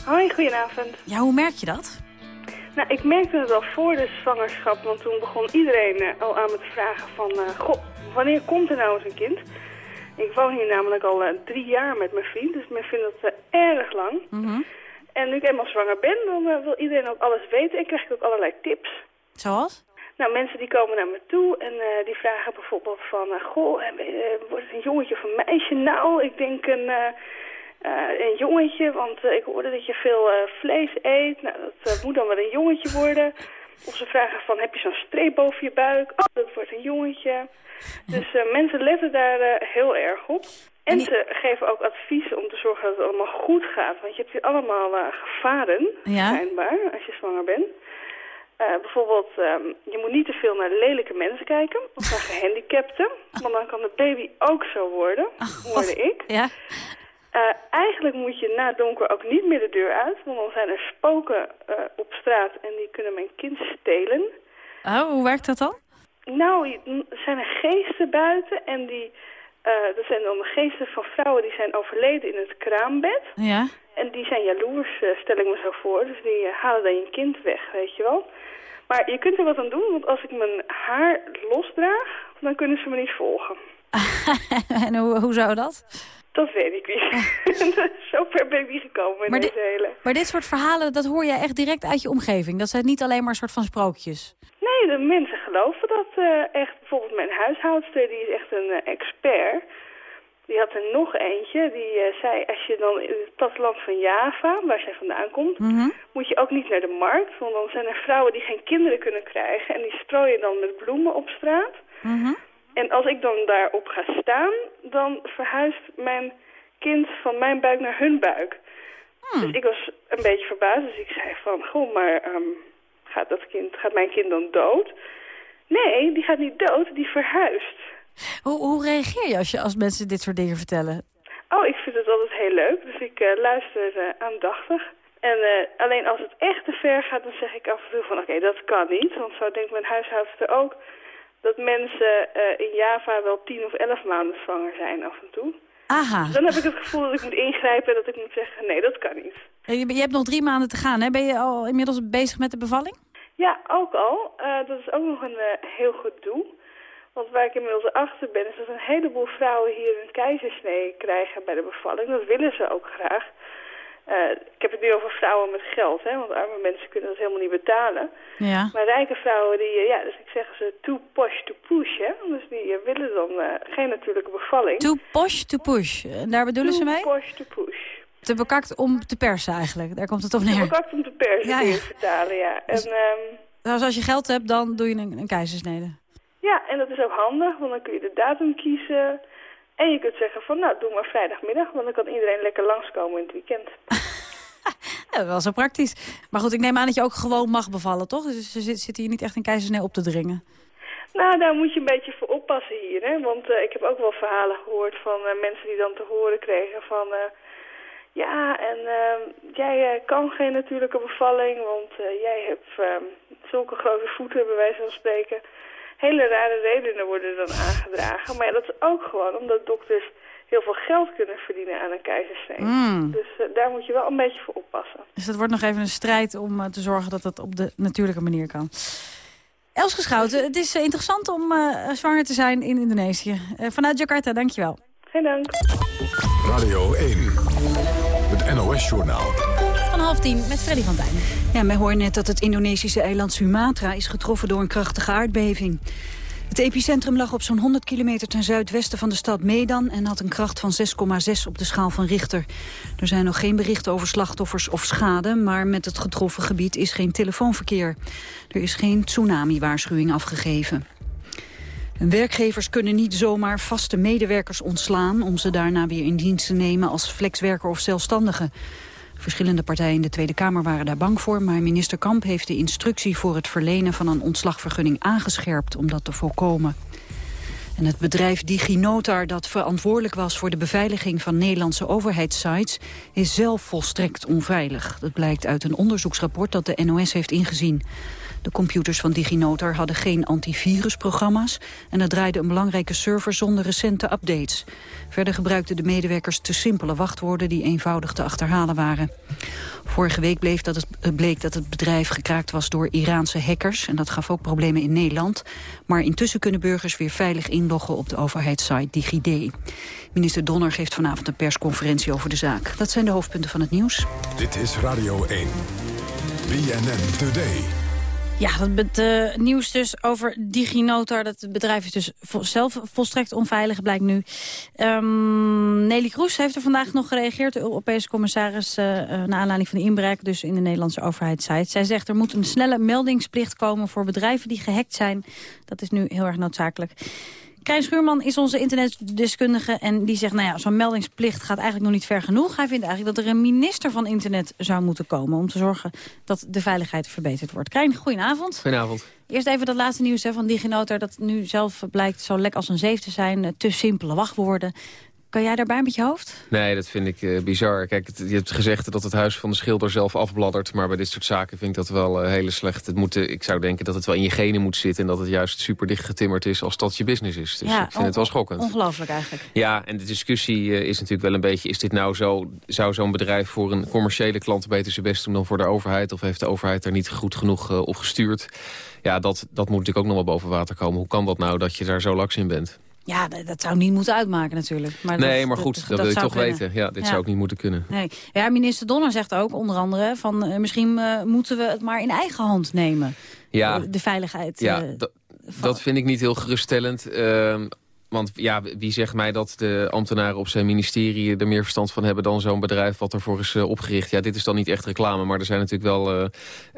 Hoi, goedenavond. Ja, hoe merk je dat? Nou, ik merkte het al voor de zwangerschap, want toen begon iedereen eh, al aan me te vragen van... goh, wanneer komt er nou eens een kind? Ik woon hier namelijk al drie jaar met mijn vriend, dus men vindt dat erg lang. En nu ik eenmaal zwanger ben, dan eh, wil iedereen ook alles weten en krijg ik ook allerlei tips. Zoals? Nou, mensen die komen naar me toe en eh, die vragen bijvoorbeeld van... eh, goh, wordt het een jongetje of een meisje? Nou, ik denk een, een jongetje, want ik hoorde dat je veel vlees eet. Nou, dat moet dan wel een jongetje worden. Of ze vragen van, heb je zo'n streep boven je buik? Oh, dat wordt een jongetje. Dus eh, mensen letten daar eh, heel erg op. En ze geven ook adviezen om te zorgen dat het allemaal goed gaat. Want je hebt hier allemaal eh, gevaren, Ja. schijnbaar, als je zwanger bent. Bijvoorbeeld, ehm, je moet niet te veel naar lelijke mensen kijken. Of naar gehandicapten. Want dan kan de baby ook zo worden, hoorde ik. Ja. Eh, eigenlijk moet je na donker ook niet meer de deur uit. Want dan zijn er spoken eh, op straat en die kunnen mijn kind stelen. Oh, hoe werkt dat dan? Nou, er zijn er geesten buiten en die... eh dat zijn dan de geesten van vrouwen die zijn overleden in het kraambed. Ja. En die zijn jaloers, eh, stel ik me zo voor. Dus die eh, halen dan je kind weg, weet je wel. Maar je kunt er wat aan doen, want als ik mijn haar losdraag, dan kunnen ze me niet volgen. en hoe, hoe zou dat? Dat weet ik niet. zo ver ben ik niet gekomen in Maar deze dit- hele... Maar dit soort verhalen, dat hoor jij echt direct uit je omgeving. Dat zijn niet alleen maar een soort van sprookjes. Nee, de mensen geloven dat eh, echt. Bijvoorbeeld mijn huishoudster, die is echt een eh, expert. Die had er nog eentje, die eh, zei... als je dan in het platteland van Java, waar zij vandaan komt... moet je ook niet naar de markt. Want dan zijn er vrouwen die geen kinderen kunnen krijgen... en die strooien dan met bloemen op straat. En als ik dan daarop ga staan... dan verhuist mijn kind van mijn buik naar hun buik. Dus ik was een beetje verbaasd. Dus ik zei van, goh, maar ehm, gaat, dat kind, gaat mijn kind dan dood? Nee, die gaat niet dood, die verhuist. Hoe, hoe reageer je als, je als mensen dit soort dingen vertellen? Oh, ik vind het altijd heel leuk. Dus ik eh, luister eh, aandachtig. En eh, alleen als het echt te ver gaat, dan zeg ik af en toe van... oké, dat kan niet. Want zo denkt mijn huishoudster ook... dat mensen eh, in Java wel tien of elf maanden zwanger zijn af en toe. Aha. Dan heb ik het gevoel dat ik moet ingrijpen en dat ik moet zeggen, nee, dat kan niet. Je, je hebt nog drie maanden te gaan, hè? Ben je al inmiddels bezig met de bevalling? Ja, ook al. Uh, dat is ook nog een uh, heel goed doel. Want waar ik inmiddels achter ben, is dat een heleboel vrouwen hier een keizersnee krijgen bij de bevalling. Dat willen ze ook graag. Uh, ik heb het nu over vrouwen met geld, hè, want arme mensen kunnen dat helemaal niet betalen. Ja. Maar rijke vrouwen, die, ja, dus ik zeg ze too posh to push, hè. Dus die willen dan geen natuurlijke bevalling. Too posh to push, en daar bedoelen too ze mee? Too posh to push. Te bekakt om te persen eigenlijk, daar komt het op neer. Te bekakt om te persen, ja, ja. vertalen, ja. Dus, en, um, dus als je geld hebt, dan doe je een, een keizersnede. Ja, en dat is ook handig, want dan kun je de datum kiezen. En je kunt zeggen van, nou, doe maar vrijdagmiddag, want dan kan iedereen lekker langskomen in het weekend. ja, wel zo praktisch. Maar goed, ik neem aan dat je ook gewoon mag bevallen, toch? Dus ze zit, zit hier niet echt een keizersnee op te dringen. Nou, daar moet je een beetje voor oppassen hier, hè. Want uh, ik heb ook wel verhalen gehoord van uh, mensen die dan te horen kregen van... Uh, ja, en jij kan geen natuurlijke bevalling, want jij hebt zulke grote voeten, bij wijze van spreken hele rare redenen worden dan aangedragen. Maar ja, dat is ook gewoon omdat dokters heel veel geld kunnen verdienen aan een keizersnee. Mm. Dus uh, daar moet je wel een beetje voor oppassen. Dus dat wordt nog even een strijd om uh, te zorgen dat dat op de natuurlijke manier kan. Elske Schouten, het is uh, interessant om zwanger te zijn in Indonesië. vanuit Jakarta, dankjewel. Geen dank. Radio 1, het NOS-journaal half tien met Freddy van Tijn. Ja, wij hoorden net dat het Indonesische eiland Sumatra is getroffen door een krachtige aardbeving. Het epicentrum lag op zo'n 100 kilometer ten zuidwesten van de stad Medan... en had een kracht van 6,6 op de schaal van Richter. Er zijn nog geen berichten over slachtoffers of schade... maar met het getroffen gebied is geen telefoonverkeer. Er is geen tsunami-waarschuwing afgegeven. Werkgevers kunnen niet zomaar vaste medewerkers ontslaan... om ze daarna weer in dienst te nemen als flexwerker of zelfstandige. Verschillende partijen in de Tweede Kamer waren daar bang voor... maar minister Kamp heeft de instructie voor het verlenen van een ontslagvergunning aangescherpt om dat te voorkomen. En het bedrijf DigiNotar, dat verantwoordelijk was voor de beveiliging van Nederlandse overheidssites, is zelf volstrekt onveilig. Dat blijkt uit een onderzoeksrapport dat de NOS heeft ingezien. De computers van DigiNotar hadden geen antivirusprogramma's... en er draaide een belangrijke server zonder recente updates. Verder gebruikten de medewerkers te simpele wachtwoorden... die eenvoudig te achterhalen waren. Vorige week bleef dat het, bleek dat het bedrijf gekraakt was door Iraanse hackers... en dat gaf ook problemen in Nederland. Maar intussen kunnen burgers weer veilig inloggen op de overheidssite DigiD. Minister Donner geeft vanavond een persconferentie over de zaak. Dat zijn de hoofdpunten van het nieuws. Dit is Radio 1. BNN Today. Ja, het uh, nieuws dus over DigiNotar. Dat bedrijf is dus zelf volstrekt onveilig, blijkt nu. Um, Nelly Kroes heeft er vandaag nog gereageerd. De Europese commissaris uh, naar aanleiding van de inbraak dus in de Nederlandse overheidssite. Zij zegt er moet een snelle meldingsplicht komen voor bedrijven die gehackt zijn. Dat is nu heel erg noodzakelijk. Krijn Schuurman is onze internetdeskundige en die zegt... nou ja, zo'n meldingsplicht gaat eigenlijk nog niet ver genoeg. Hij vindt eigenlijk dat er een minister van internet zou moeten komen... om te zorgen dat de veiligheid verbeterd wordt. Krijn, goedenavond. Goedenavond. Eerst even dat laatste nieuws hè, van DigiNotar... dat nu zelf blijkt zo lek als een zeef te zijn. Te simpele wachtwoorden. Kan jij daarbij met je hoofd? Nee, dat vind ik uh, bizar. Kijk, het, je hebt gezegd dat het huis van de schilder zelf afbladdert... maar bij dit soort zaken vind ik dat wel uh, hele slecht. Het moet, uh, ik zou denken dat het wel in je genen moet zitten... en dat het juist super dicht getimmerd is als dat je business is. Dus ja, ik vind het wel schokkend. Ongelooflijk eigenlijk. Ja, en de discussie is natuurlijk wel een beetje... is dit nou zo, zou zo'n bedrijf voor een commerciële klant beter zijn best doen... dan voor de overheid? Of heeft de overheid er niet goed genoeg op gestuurd? Ja, dat, dat moet natuurlijk ook nog wel boven water komen. Hoe kan dat nou dat je daar zo laks in bent? Ja, dat zou niet moeten uitmaken natuurlijk. Maar nee, dat, maar goed, dat, dat, dat wil je toch kunnen. weten. Ja, dit ja. zou ook niet moeten kunnen. Nee. Ja, minister Donner zegt ook onder andere... van uh, misschien uh, moeten we het maar in eigen hand nemen. Ja. De, de veiligheid. Ja, dat vind ik niet heel geruststellend. Ehm, want ja, wie zegt mij dat de ambtenaren op zijn ministerie er meer verstand van hebben dan zo'n bedrijf wat ervoor is uh, opgericht? Ja, dit is dan niet echt reclame, maar er zijn natuurlijk wel uh,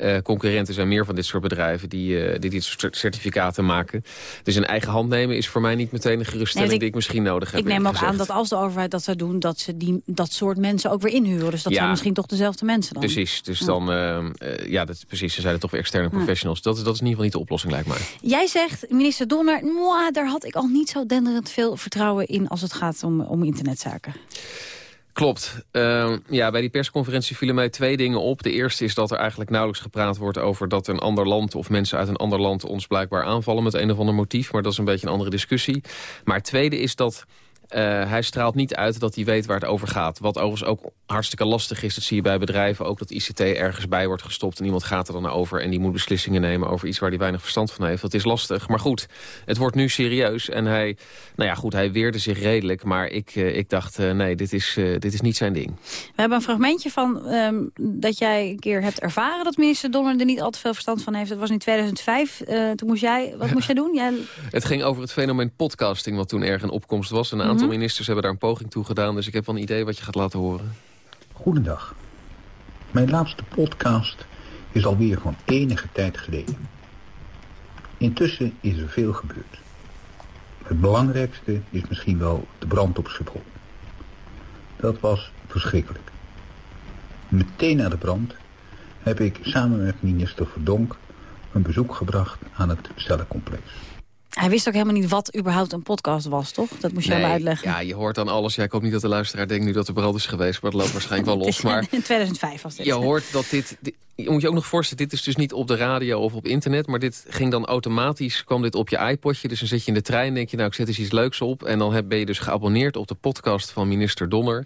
uh, concurrenten, zijn meer van dit soort bedrijven die, die dit soort certificaten maken. Dus een eigen hand nemen is voor mij niet meteen een geruststelling nee, ik, die ik misschien nodig heb. Ik neem ook gezegd. aan dat als de overheid dat zou doen, dat ze die, dat soort mensen ook weer inhuren. Dus dat ja, zijn misschien toch dezelfde mensen dan. Precies, dus ja. dan, ja, dat, precies, ze zijn toch weer externe professionals. Dat, dat is in ieder geval niet de oplossing, lijkt mij. Jij zegt, minister Donner, daar had ik al niet zo veel vertrouwen in als het gaat om, om internetzaken. Klopt. Uh, ja, bij die persconferentie vielen mij twee dingen op. De eerste is dat er eigenlijk nauwelijks gepraat wordt over dat een ander land... of mensen uit een ander land ons blijkbaar aanvallen met een of ander motief. Maar dat is een beetje een andere discussie. Maar het tweede is dat hij straalt niet uit dat hij weet waar het over gaat. Wat overigens ook hartstikke lastig is. Dat zie je bij bedrijven ook dat ICT ergens bij wordt gestopt... en iemand gaat er dan over en die moet beslissingen nemen... over iets waar hij weinig verstand van heeft. Dat is lastig. Maar goed, het wordt nu serieus. En hij, nou ja, goed, hij weerde zich redelijk. Maar ik, uh, ik dacht, uh, nee, dit is, dit is niet zijn ding. We hebben een fragmentje van um, dat jij een keer hebt ervaren... dat minister Donner er niet al te veel verstand van heeft. Dat was in 2005. toen moest jij, wat moest jij doen? Jij... Het ging over het fenomeen podcasting... wat toen erg in opkomst was. Een aantal mm -hmm. ministers hebben daar een poging toe gedaan. Dus ik heb wel een idee wat je gaat laten horen. Goedendag. Mijn laatste podcast is alweer van enige tijd geleden. Intussen is er veel gebeurd. Het belangrijkste is misschien wel de brand op Schiphol. Dat was verschrikkelijk. Meteen na de brand heb ik samen met minister Verdonk een bezoek gebracht aan het cellencomplex. Hij wist ook helemaal niet wat überhaupt een podcast was, toch? Dat moest je nee, hem uitleggen. Ja, je hoort dan alles. Ja, ik hoop niet dat de luisteraar denkt nu dat er brand is geweest. Maar het loopt waarschijnlijk wel los. Maar in 2005 was dit. Je hoort dat dit... Je moet je ook nog voorstellen, dit is dus niet op de radio of op internet. Maar dit ging dan automatisch, kwam dit op je iPodje. Dus dan zit je in de trein denk je, nou ik zet eens iets leuks op. En dan ben je dus geabonneerd op de podcast van minister Donner.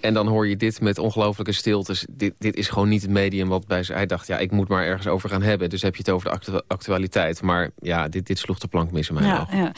En dan hoor je dit met ongelofelijke stiltes. Dit, dit is gewoon niet het medium wat bij ze... Hij dacht, ja, ik moet maar ergens over gaan hebben. Dus heb je het over de actu actualiteit. Maar ja, dit, dit sloeg de plank mis in mijn ja, ja.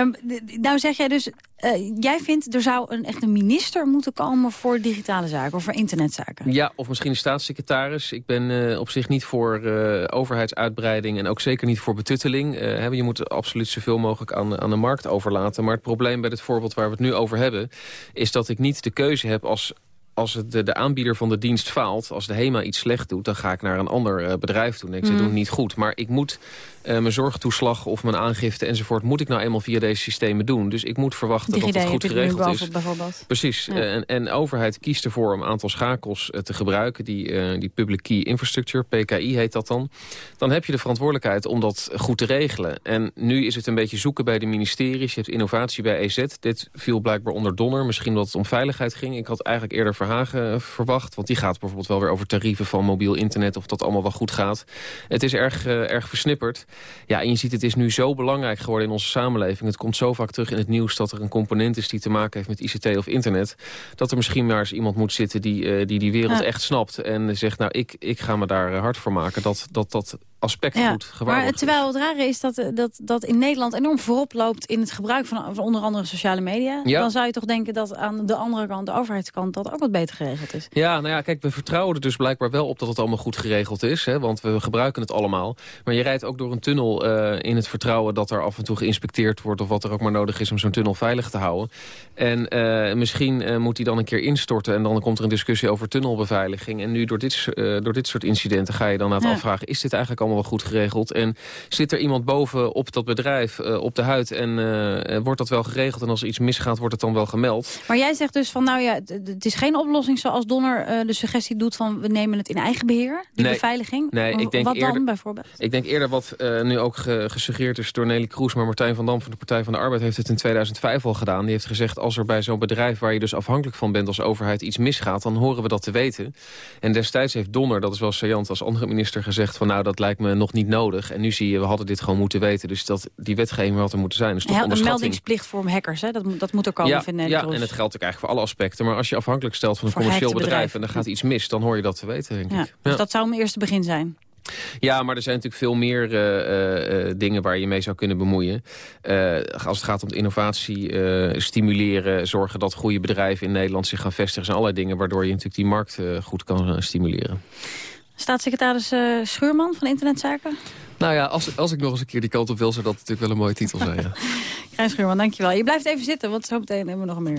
Um, nou zeg jij dus... Uh, jij vindt er zou een echt een minister moeten komen voor digitale zaken of voor internetzaken. Ja, of misschien een staatssecretaris. Ik ben uh, op zich niet voor uh, overheidsuitbreiding en ook zeker niet voor betutteling. je moet absoluut zoveel mogelijk aan, aan de markt overlaten. Maar het probleem bij dit voorbeeld waar we het nu over hebben... is dat ik niet de keuze heb als als het de, de, aanbieder van de dienst faalt, als de HEMA iets slecht doet... dan ga ik naar een ander uh, bedrijf toe. En ik mm. ze doen het niet goed. Maar ik moet uh, mijn zorgtoeslag of mijn aangifte enzovoort... moet ik nou eenmaal via deze systemen doen. Dus ik moet verwachten DigiD dat het goed geregeld is. Bijvoorbeeld. Precies. Ja. Uh, en, en de overheid kiest ervoor om een aantal schakels te gebruiken. Die, die Public Key Infrastructure, PKI heet dat dan. Dan heb je de verantwoordelijkheid om dat goed te regelen. En nu is het een beetje zoeken bij de ministeries. Je hebt innovatie bij EZ. Dit viel blijkbaar onder Donner. Misschien omdat het om veiligheid ging. Ik had eigenlijk eerder Verhagen verwacht. Want die gaat bijvoorbeeld wel weer over tarieven van mobiel internet... of dat allemaal wel goed gaat. Het is erg, uh, erg versnipperd. Ja, en je ziet, het is nu zo belangrijk geworden in onze samenleving. Het komt zo vaak terug in het nieuws dat er een component is... die te maken heeft met ICT of internet. Dat er misschien maar eens iemand moet zitten die uh, die, die wereld ja. echt snapt... en zegt, nou, ik, ik ga me daar hard voor maken. Dat dat, dat aspect ja, goed gewaarborgd Maar terwijl het rare is dat, dat, dat in Nederland enorm voorop loopt... in het gebruik van, van onder andere sociale media... Ja. dan zou je toch denken dat aan de andere kant, de overheidskant... dat ook wat beter geregeld is. Ja, nou ja, kijk, we vertrouwen er dus blijkbaar wel op dat het allemaal goed geregeld is. Hè, want we gebruiken het allemaal. Maar je rijdt ook door een tunnel uh, in het vertrouwen... dat er af en toe geïnspecteerd wordt... of wat er ook maar nodig is om zo'n tunnel veilig te houden. En uh, misschien uh, moet die dan een keer instorten... en dan komt er een discussie over tunnelbeveiliging. En nu door dit, door dit soort incidenten ga je dan naar het ja. afvragen... is dit eigenlijk allemaal wel goed geregeld? En zit er iemand boven op dat bedrijf, op de huid... en wordt dat wel geregeld? En als er iets misgaat, wordt het dan wel gemeld? Maar jij zegt dus van, nou ja, het is geen oplossing zoals Donner uh, de suggestie doet van we nemen het in eigen beheer, die nee, beveiliging? Nee, ik denk wat eerder, dan bijvoorbeeld? Ik denk eerder wat nu ook ge gesuggereerd is door Nelly Kroes, maar Martijn van Dam van de Partij van de Arbeid heeft het in 2005 al gedaan. Die heeft gezegd als er bij zo'n bedrijf waar je dus afhankelijk van bent als overheid iets misgaat, dan horen we dat te weten. En destijds heeft Donner, dat is wel saillant als andere minister, gezegd van nou dat lijkt me nog niet nodig. En nu zie je, we hadden dit gewoon moeten weten. Dus dat die wetgeving had er moeten zijn. Dus toch een meldingsplicht voor hackers, hè? Dat, dat moet er komen, ja, Ja, en het geldt ook eigenlijk voor alle aspecten. Maar als je afhankelijk stelt van een commercieel bedrijf en er gaat iets mis, dan hoor je dat te weten, denk ja, ik. Dus dat zou een eerste begin zijn? Ja, maar er zijn natuurlijk veel meer uh, uh, dingen waar je mee zou kunnen bemoeien. Uh, als het gaat om innovatie stimuleren, zorgen dat goede bedrijven in Nederland zich gaan vestigen. zijn allerlei dingen waardoor je natuurlijk die markt goed kan stimuleren. Staatssecretaris Schuurman van Internetzaken? Nou ja, als, als ik nog eens een keer die kant op wil, zou dat natuurlijk wel een mooie titel zijn. Ja. Grijs Schuurman, dankjewel. Je blijft even zitten, want zo meteen hebben we nog meer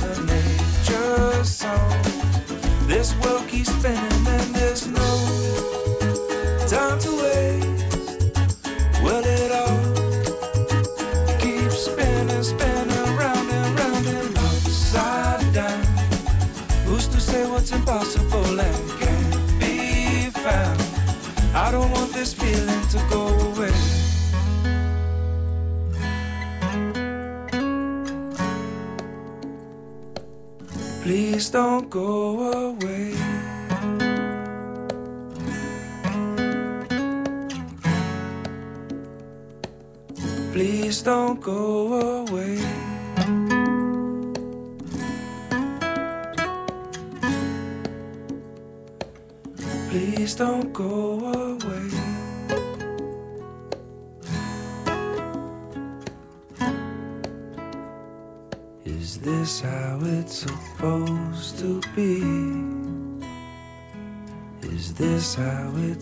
Mother Nature's song. This world keeps spinning and there's no time to waste. Well, it all keeps spinning, spinning round and round and upside down. Who's to say what's impossible and can't be found? I don't want this feeling to go away. Please don't go away. Please don't go away.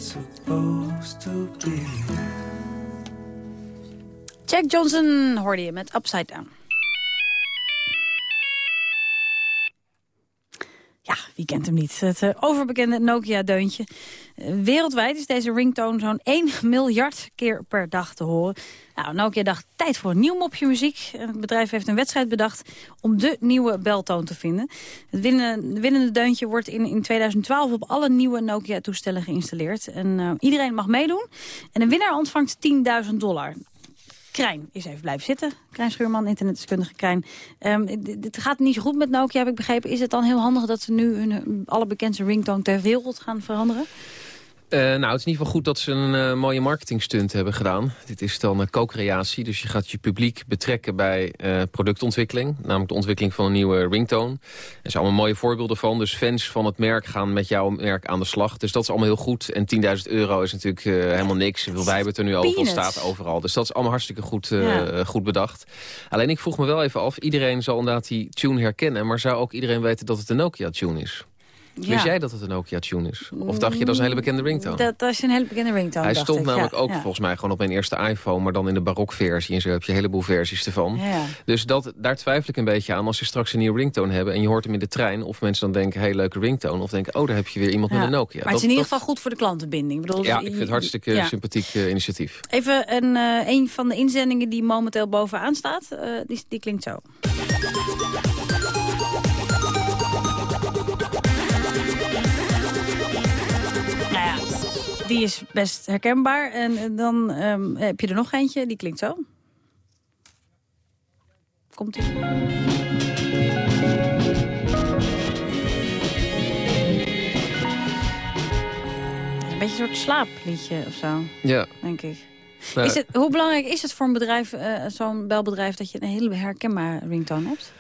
Supposed to be? Jack Johnson hoorde je met Upside Down. Wie kent hem niet? Het eh, overbekende Nokia-deuntje. Eh, wereldwijd is deze ringtone zo'n 1 miljard keer per dag te horen. Nou, Nokia dacht, tijd voor een nieuw mopje muziek. Het bedrijf heeft een wedstrijd bedacht om de nieuwe beltoon te vinden. Het winnen- winnende deuntje wordt in, in 2012 op alle nieuwe Nokia-toestellen geïnstalleerd. En eh, iedereen mag meedoen. En de winnaar ontvangt 10.000 dollar. Krijn is even blijven zitten. Krijn Schuurman, internetdeskundige Krijn. D- dit gaat niet zo goed met Nokia, heb ik begrepen. Is het dan heel handig dat ze nu hun allerbekendste ringtone ter wereld gaan veranderen? Eh, nou, het is in ieder geval goed dat ze een eh, mooie marketingstunt hebben gedaan. Dit is dan een co-creatie, dus je gaat je publiek betrekken bij eh, productontwikkeling. Namelijk de ontwikkeling van een nieuwe ringtone. Er zijn allemaal mooie voorbeelden van. Dus fans van het merk gaan met jouw merk aan de slag. Dus dat is allemaal heel goed. En 10.000 euro is natuurlijk eh, helemaal niks. Wij hebben het er nu over, staat overal. Dus dat is allemaal hartstikke goed, eh, Ja. goed bedacht. Alleen ik vroeg me wel even af, iedereen zal inderdaad die tune herkennen. Maar zou ook iedereen weten dat het een Nokia-tune is? Ja. Wist jij dat het een Nokia-tune is? Of dacht je dat is een hele bekende ringtone? Dat, dat is een hele bekende ringtone, Hij stond ik. namelijk Ja, ook ja. volgens mij gewoon op mijn eerste iPhone... maar dan in de barokversie. En zo heb je een heleboel versies ervan. Dus dat, daar twijfel ik een beetje aan. Als je straks een nieuwe ringtone hebben en je hoort hem in de trein... of mensen dan denken, hey, leuke ringtone. Of denken, oh, daar heb je weer iemand met een Nokia. Maar het is in ieder geval goed voor de klantenbinding. Ik bedoel, Ja, ik vind het hartstikke sympathiek eh, initiatief. Even een, eh, een van de inzendingen die momenteel bovenaan staat. eh, die, die klinkt zo. Die is best herkenbaar. En eh, dan ehm, heb je er nog eentje, die klinkt zo. Komt ie. Een beetje een soort slaapliedje of zo, Ja. denk ik. Nou, Is het, hoe belangrijk is het voor een bedrijf, eh, zo'n belbedrijf, dat je een hele herkenbare ringtone hebt?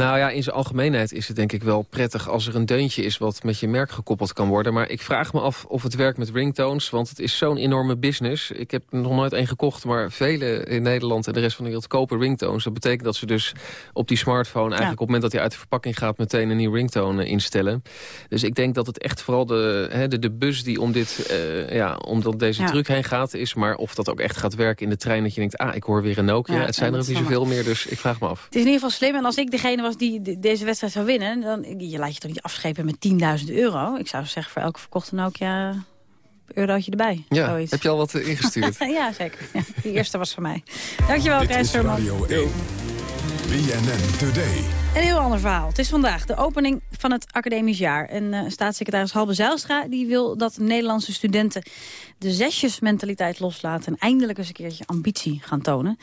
Nou ja, in zijn algemeenheid is het denk ik wel prettig als er een deuntje is wat met je merk gekoppeld kan worden. Maar ik vraag me af of het werkt met ringtones, want het is zo'n enorme business. Ik heb nog nooit één gekocht, maar velen in Nederland en de rest van de wereld kopen ringtones. Dat betekent dat ze dus op die smartphone eigenlijk op het moment dat hij uit de verpakking gaat meteen een nieuwe ringtone eh, instellen. Dus ik denk dat het echt vooral de, hè, de, de bus die om, dit, uh, ja, om deze Ja. truc heen gaat is. Maar of dat ook echt gaat werken in de trein dat je denkt, ah, ik hoor weer een Nokia. Ja, het zijn er ook niet zoveel meer, dus ik vraag me af. Het is in ieder geval slim. En als ik degene was die de- deze wedstrijd zou winnen... dan je laat je toch niet afschepen met 10.000 euro. Ik zou zeggen, voor elke verkochte Nokia... eurootje erbij. Ja, Zoiets. heb je al wat eh, ingestuurd? ja, zeker. Ja, die eerste was van mij. Dankjewel, Dit Grijs is Sturman. Radio 1. BNN Today. Een heel ander verhaal. Het is vandaag de opening van het academisch jaar. En eh, staatssecretaris Halbe Zijlstra die wil dat Nederlandse studenten de zesjesmentaliteit loslaten... en eindelijk eens een keertje ambitie gaan tonen.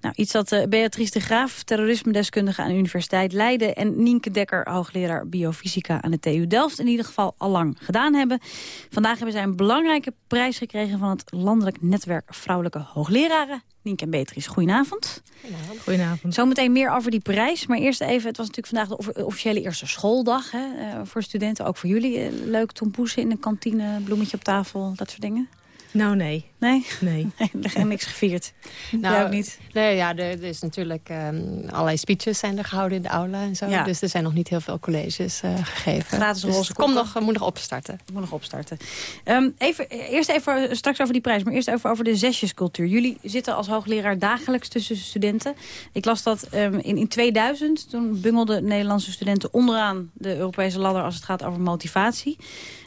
Nou, iets dat eh, Beatrice de Graaf, terrorisme-deskundige aan de Universiteit Leiden... en Nienke Dekker, hoogleraar biofysica aan de TU Delft... in ieder geval al lang gedaan hebben. Vandaag hebben zij een belangrijke prijs gekregen... van het landelijk netwerk vrouwelijke hoogleraren. Nienke en Beatrice, goedenavond. Goedenavond. Zometeen meer over die prijs. Maar eerst even, het was natuurlijk vandaag de offi- officiële eerste schooldag hè, eh, voor studenten. Ook voor jullie. Eh, leuk tompoesen in de kantine, bloemetje op tafel, dat soort dingen. Nou, nee. Nee? Nee. er is niks gevierd. Nou, Jij ook niet? Nee, ja, er, er is natuurlijk ehm, allerlei speeches zijn er gehouden in de aula en zo. Ja. Dus er zijn nog niet heel veel colleges eh, gegeven. Gratis dus roze koppen. nog, moet nog opstarten. moet nog opstarten. Ehm, even, eerst even eh, straks over die prijs, maar eerst even over de zesjescultuur. Jullie zitten als hoogleraar dagelijks tussen studenten. Ik las dat ehm, in, in 2000, toen bungelden Nederlandse studenten onderaan de Europese ladder als het gaat over motivatie.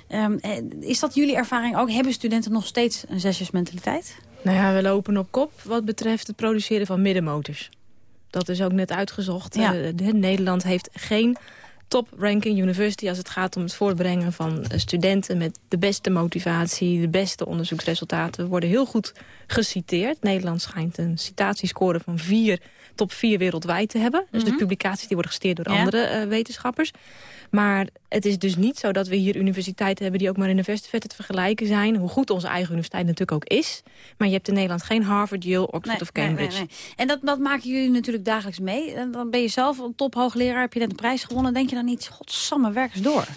Ehm, eh, is dat jullie ervaring ook? Hebben studenten nog steeds een zesjesmentaliteit? Nou ja, we lopen op kop wat betreft het produceren van middenmotors. Dat is ook net uitgezocht. Ja. Eh, de- Nederland heeft geen top-ranking university als het gaat om het voortbrengen van eh, studenten met de beste motivatie, de beste onderzoeksresultaten. We worden heel goed geciteerd. Nederland schijnt een citatiescore van vier, top 4 wereldwijd te hebben. Dus de publicaties die worden gesteerd door Ja. andere wetenschappers. Maar het is dus niet zo dat we hier universiteiten hebben... die ook maar in de verste verte te vergelijken zijn. Hoe goed onze eigen universiteit natuurlijk ook is. Maar je hebt in Nederland geen Harvard, Yale, Oxford of Cambridge. nee, nee. En dat, dat maken jullie natuurlijk dagelijks mee. En dan ben je zelf een tophoogleraar, heb je net een prijs gewonnen. denk je dan niet, godsamme, werk eens door.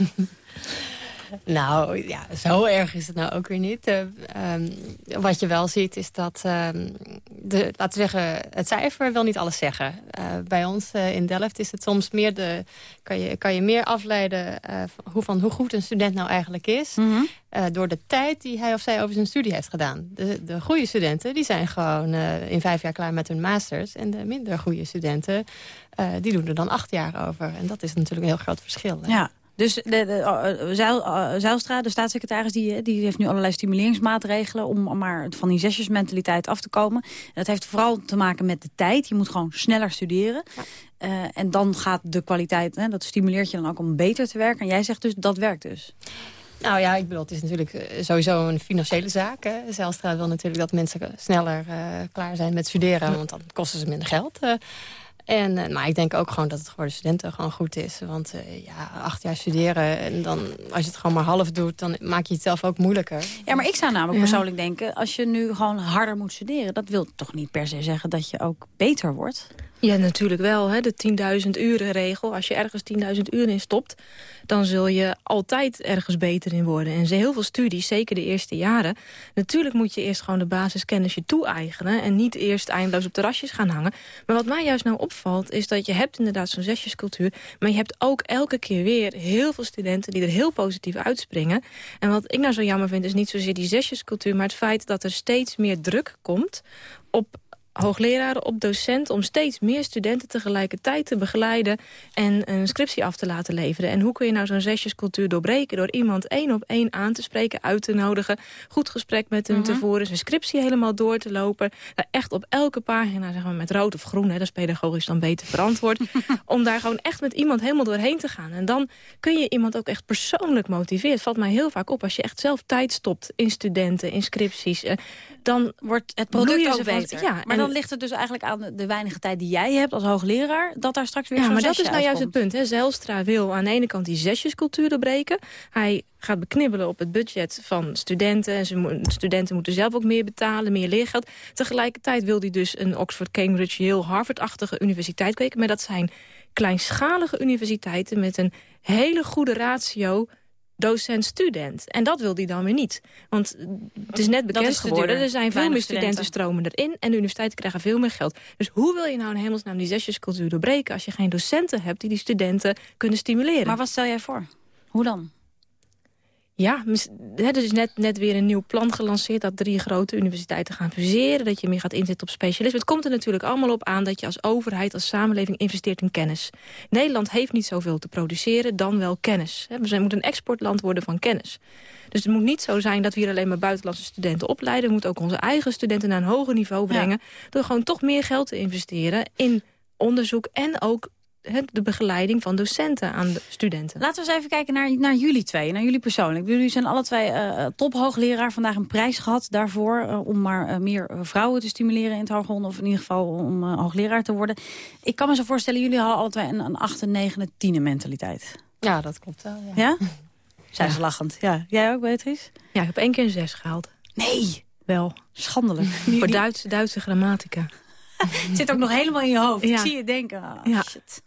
Nou, ja, zo erg is het nou ook weer niet. Eh, ehm, wat je wel ziet is dat, ehm, de, laten we zeggen, het cijfer wil niet alles zeggen. Eh, bij ons eh, in Delft is het soms meer de, kan, je, kan je meer afleiden eh, hoe, van hoe goed een student nou eigenlijk is. eh, door de tijd die hij of zij over zijn studie heeft gedaan. De, de goede studenten die zijn gewoon in vijf jaar klaar met hun masters. En de minder goede studenten die doen er dan acht jaar over. En dat is natuurlijk een heel groot verschil. hè. Ja. Dus de, de, eh, eh, Zijlstra, de staatssecretaris, die, die heeft nu allerlei stimuleringsmaatregelen... om maar van die zesjesmentaliteit af te komen. En dat heeft vooral te maken met de tijd. Je moet gewoon sneller studeren. Eh, en dan gaat de kwaliteit, hè, dat stimuleert je dan ook om beter te werken. En jij zegt dus, dat werkt dus. Nou ja, ik bedoel, het is natuurlijk eh, sowieso een financiële zaak. Hè. Zelstra wil natuurlijk dat mensen sneller eh, klaar zijn met studeren... want dan kosten ze minder geld. eh. En, eh, maar ik denk ook gewoon dat het voor de studenten gewoon goed is. Want eh, ja, acht jaar studeren en dan als je het gewoon maar half doet... dan maak je het zelf ook moeilijker. Ja, maar ik zou namelijk Ja. persoonlijk denken... als je nu gewoon harder moet studeren... dat wil toch niet per se zeggen dat je ook beter wordt? Ja, natuurlijk wel. Hè? De 10.000 uren regel. Als je ergens 10.000 uren in stopt... dan zul je altijd ergens beter in worden. En heel veel studies, zeker de eerste jaren... natuurlijk moet je eerst gewoon de basiskennis je toe-eigenen... en niet eerst eindeloos op terrasjes gaan hangen. Maar wat mij juist nou opvalt, is dat je hebt inderdaad zo'n zesjescultuur... maar je hebt ook elke keer weer heel veel studenten... die er heel positief uitspringen. En wat ik nou zo jammer vind, is niet zozeer die zesjescultuur... maar het feit dat er steeds meer druk komt op hoogleraren, op docenten... om steeds meer studenten tegelijkertijd te begeleiden... en een scriptie af te laten leveren. En hoe kun je nou zo'n zesjescultuur doorbreken... door iemand één op één aan te spreken, uit te nodigen... goed gesprek met hem te voeren, zijn scriptie helemaal door te lopen... daar echt op elke pagina, zeg maar met rood of groen... Hè, dat is pedagogisch dan beter verantwoord... om daar gewoon echt met iemand helemaal doorheen te gaan. En dan kun je iemand ook echt persoonlijk motiveren. Het valt mij heel vaak op, als je echt zelf tijd stopt... in studenten, in scripties... eh, dan wordt het product ook beter. Ja, maar dan ligt het dus eigenlijk aan de, weinige tijd die jij hebt als hoogleraar... dat daar straks weer Ja, maar dat is nou juist het punt. Hè. Zijlstra wil aan de ene kant die zesjescultuur doorbreken. Hij gaat beknibbelen op het budget van studenten. En ze studenten moeten zelf ook meer betalen, meer leergeld. Tegelijkertijd wil hij dus een Oxford, Cambridge, Yale, Harvard-achtige universiteit kweken. Maar dat zijn kleinschalige universiteiten... met een hele goede ratio docent-student. En dat wil die dan weer niet. Want het is net bekend geworden, er zijn veel meer studenten stromen erin... en de universiteiten krijgen veel meer geld. Dus hoe wil je nou in hemelsnaam die zesjescultuur doorbreken... als je geen docenten hebt die die studenten kunnen stimuleren? Maar wat stel jij voor? Hoe dan? Ja, er is net, net weer een nieuw plan gelanceerd... dat drie grote universiteiten gaan fuseren. Dat je meer gaat inzetten op specialisme. Het komt er natuurlijk allemaal op aan dat je als overheid, als samenleving investeert in kennis. Nederland heeft niet zoveel te produceren, dan wel kennis. We moeten een exportland worden van kennis. Dus het moet niet zo zijn dat we hier alleen maar buitenlandse studenten opleiden. We moeten ook onze eigen studenten naar een hoger niveau brengen... door gewoon toch meer geld te investeren in onderzoek en ook de begeleiding van docenten aan de studenten. Laten we eens even kijken naar, naar jullie twee, naar jullie persoonlijk. Jullie zijn alle twee uh, tophoogleraar, vandaag een prijs gehad daarvoor... Uh, om maar uh, meer vrouwen te stimuleren in het hoger of in ieder geval om hoogleraar te worden. Ik kan me zo voorstellen, jullie hadden alle twee een, een 8, 9, 10 mentaliteit. Ja, dat klopt wel. Ja? ja? Zijn ze lachend. Ja. Jij ook, Beatrice? Ja, ik heb één keer een 6 gehaald. Nee! Wel. Schandelijk. Voor Duitse, Duitse grammatica. Het zit ook nog helemaal in je hoofd. Ik zie je denken. Oh, ja. Shit.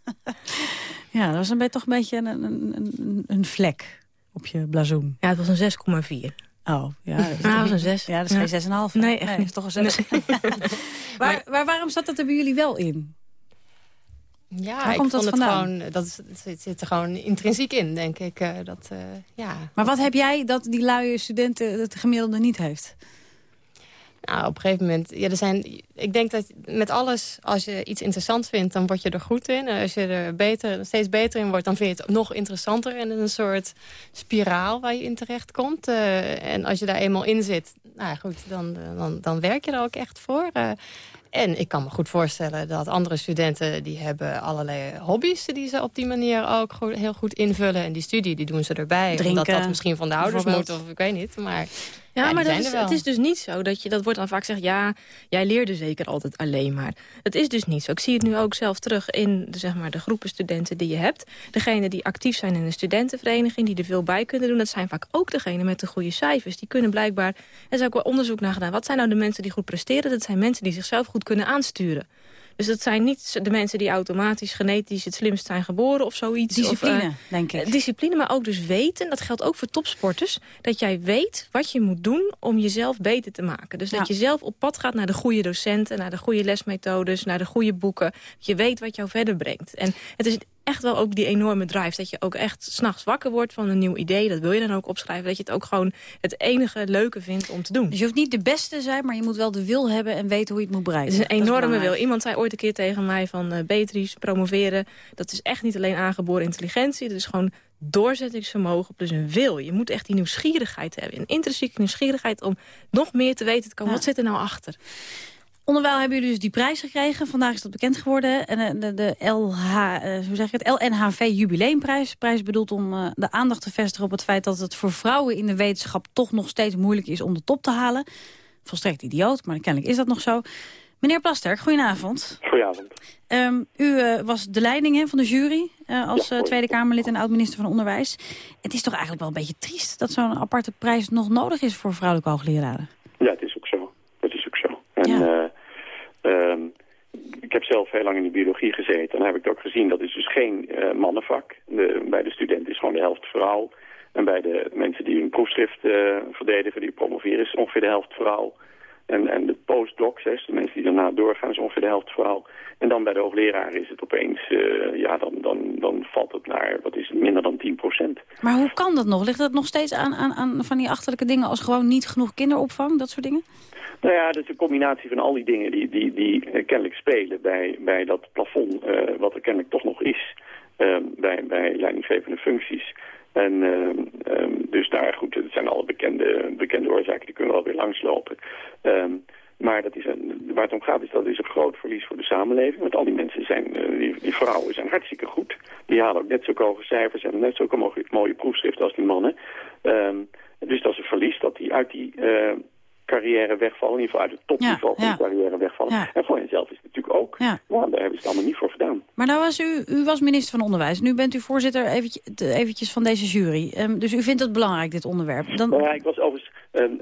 ja, dat was een beetje, toch een beetje een, een, een, een vlek op je blazoen. Ja, het was een 6,4. Oh, ja. Dat, ja, dat was een 6. Ja, dat is geen 6,5. Nee, echt nee, niet. toch een 6. Nee. maar, maar waarom zat dat er bij jullie wel in? Ja, Waar komt dat vandaan? Het gewoon, dat het zit er gewoon intrinsiek in, denk ik. Uh, dat, uh, ja. Maar wat heb jij dat die luie studenten het gemiddelde niet heeft? Nou, op een gegeven moment... Ja, er zijn, ik denk dat met alles, als je iets interessant vindt... dan word je er goed in. En als je er beter, steeds beter in wordt, dan vind je het nog interessanter. En een soort spiraal waar je in terecht komt. Uh, en als je daar eenmaal in zit, nou goed, dan, dan, dan werk je er ook echt voor. Uh, en ik kan me goed voorstellen dat andere studenten... die hebben allerlei hobby's die ze op die manier ook goed, heel goed invullen. En die studie die doen ze erbij. Drinken, omdat dat misschien van de ouders moet of ik weet niet. Maar ja, maar dat is, het is dus niet zo dat je, dat wordt dan vaak gezegd, ja, jij leerde zeker altijd alleen maar. Het is dus niet zo. Ik zie het nu ook zelf terug in de, zeg maar, de groepen studenten die je hebt. Degenen die actief zijn in een studentenvereniging, die er veel bij kunnen doen, dat zijn vaak ook degenen met de goede cijfers. Die kunnen blijkbaar, er is ook wel onderzoek naar gedaan, wat zijn nou de mensen die goed presteren? Dat zijn mensen die zichzelf goed kunnen aansturen. Dus dat zijn niet de mensen die automatisch genetisch het slimst zijn geboren of zoiets. Discipline, of, uh, denk ik. Discipline, maar ook dus weten. Dat geldt ook voor topsporters. Dat jij weet wat je moet doen om jezelf beter te maken. Dus dat je zelf op pad gaat naar de goede docenten, naar de goede lesmethodes, naar de goede boeken. Dat je weet wat jou verder brengt. En het is echt wel ook die enorme drive. Dat je ook echt s'nachts wakker wordt van een nieuw idee. Dat wil je dan ook opschrijven. Dat je het ook gewoon het enige leuke vindt om te doen. Dus je hoeft niet de beste te zijn, maar je moet wel de wil hebben... en weten hoe je het moet bereiken. Het is een enorme wil. Iemand zei ooit een keer tegen mij van... Uh, Beatrice, promoveren, dat is echt niet alleen aangeboren intelligentie. Dat is gewoon doorzettingsvermogen plus een wil. Je moet echt die nieuwsgierigheid hebben. Een intrinsieke nieuwsgierigheid om nog meer te weten te komen. Wat zit er nou achter? Onderwijl hebben jullie dus die prijs gekregen. Vandaag is dat bekend geworden. En de, de, LH, uh, hoe zeg ik het? LNHV Jubileumprijs. Prijs bedoeld om uh, de aandacht te vestigen op het feit dat het voor vrouwen in de wetenschap toch nog steeds moeilijk is om de top te halen. Volstrekt idioot, maar kennelijk is dat nog zo. Meneer Plasterk, goedenavond. Goedenavond. Um, u uh, was de leiding van de jury als ja, Tweede Kamerlid en oud-minister van Onderwijs. Het is toch eigenlijk wel een beetje triest dat zo'n aparte prijs nog nodig is voor vrouwelijke hoogleraren? Ja, het is ook zo. Het is ook zo. En, ja. Um, ik heb zelf heel lang in de biologie gezeten. En heb ik ook gezien, dat is dus geen uh, mannenvak. De, bij de studenten is gewoon de helft vrouw. En bij de mensen die hun proefschrift uh, verdedigen, die promoveren, is ongeveer de helft vrouw. En, en de postdocs, dus de mensen die daarna doorgaan, is ongeveer de helft vrouw. En dan bij de hoogleraren is het opeens, uh, ja, dan, dan, dan valt het naar, wat is het, minder dan 10 procent. Maar hoe kan dat nog? Ligt dat nog steeds aan, aan, aan van die achterlijke dingen als gewoon niet genoeg kinderopvang, dat soort dingen? Nou ja, dat is een combinatie van al die dingen die, die, die uh, kennelijk spelen bij, bij dat plafond, uh, wat er kennelijk toch nog is uh, bij, bij leidinggevende functies. En um, dus daar, goed, het zijn alle bekende, bekende oorzaken, die kunnen we alweer langslopen. Maar dat is een, waar het om gaat is dat is een groot verlies voor de samenleving. Want al die mensen zijn, die, die, vrouwen zijn hartstikke goed. Die halen ook net zo hoge cijfers en net zo mooie, mooie proefschriften als die mannen. Dus dat is een verlies dat die uit die carrière wegvallen. In ieder geval uit het topniveau van de carrière wegvallen. En voor jezelf is het natuurlijk ook. Ja. Daar hebben ze het allemaal niet voor gedaan. Maar nou was u, u was minister van Onderwijs. Nu bent u voorzitter eventjes, eventjes van deze jury. Um, dus u vindt het belangrijk, dit onderwerp. Dan... Nou ja, ik was overigens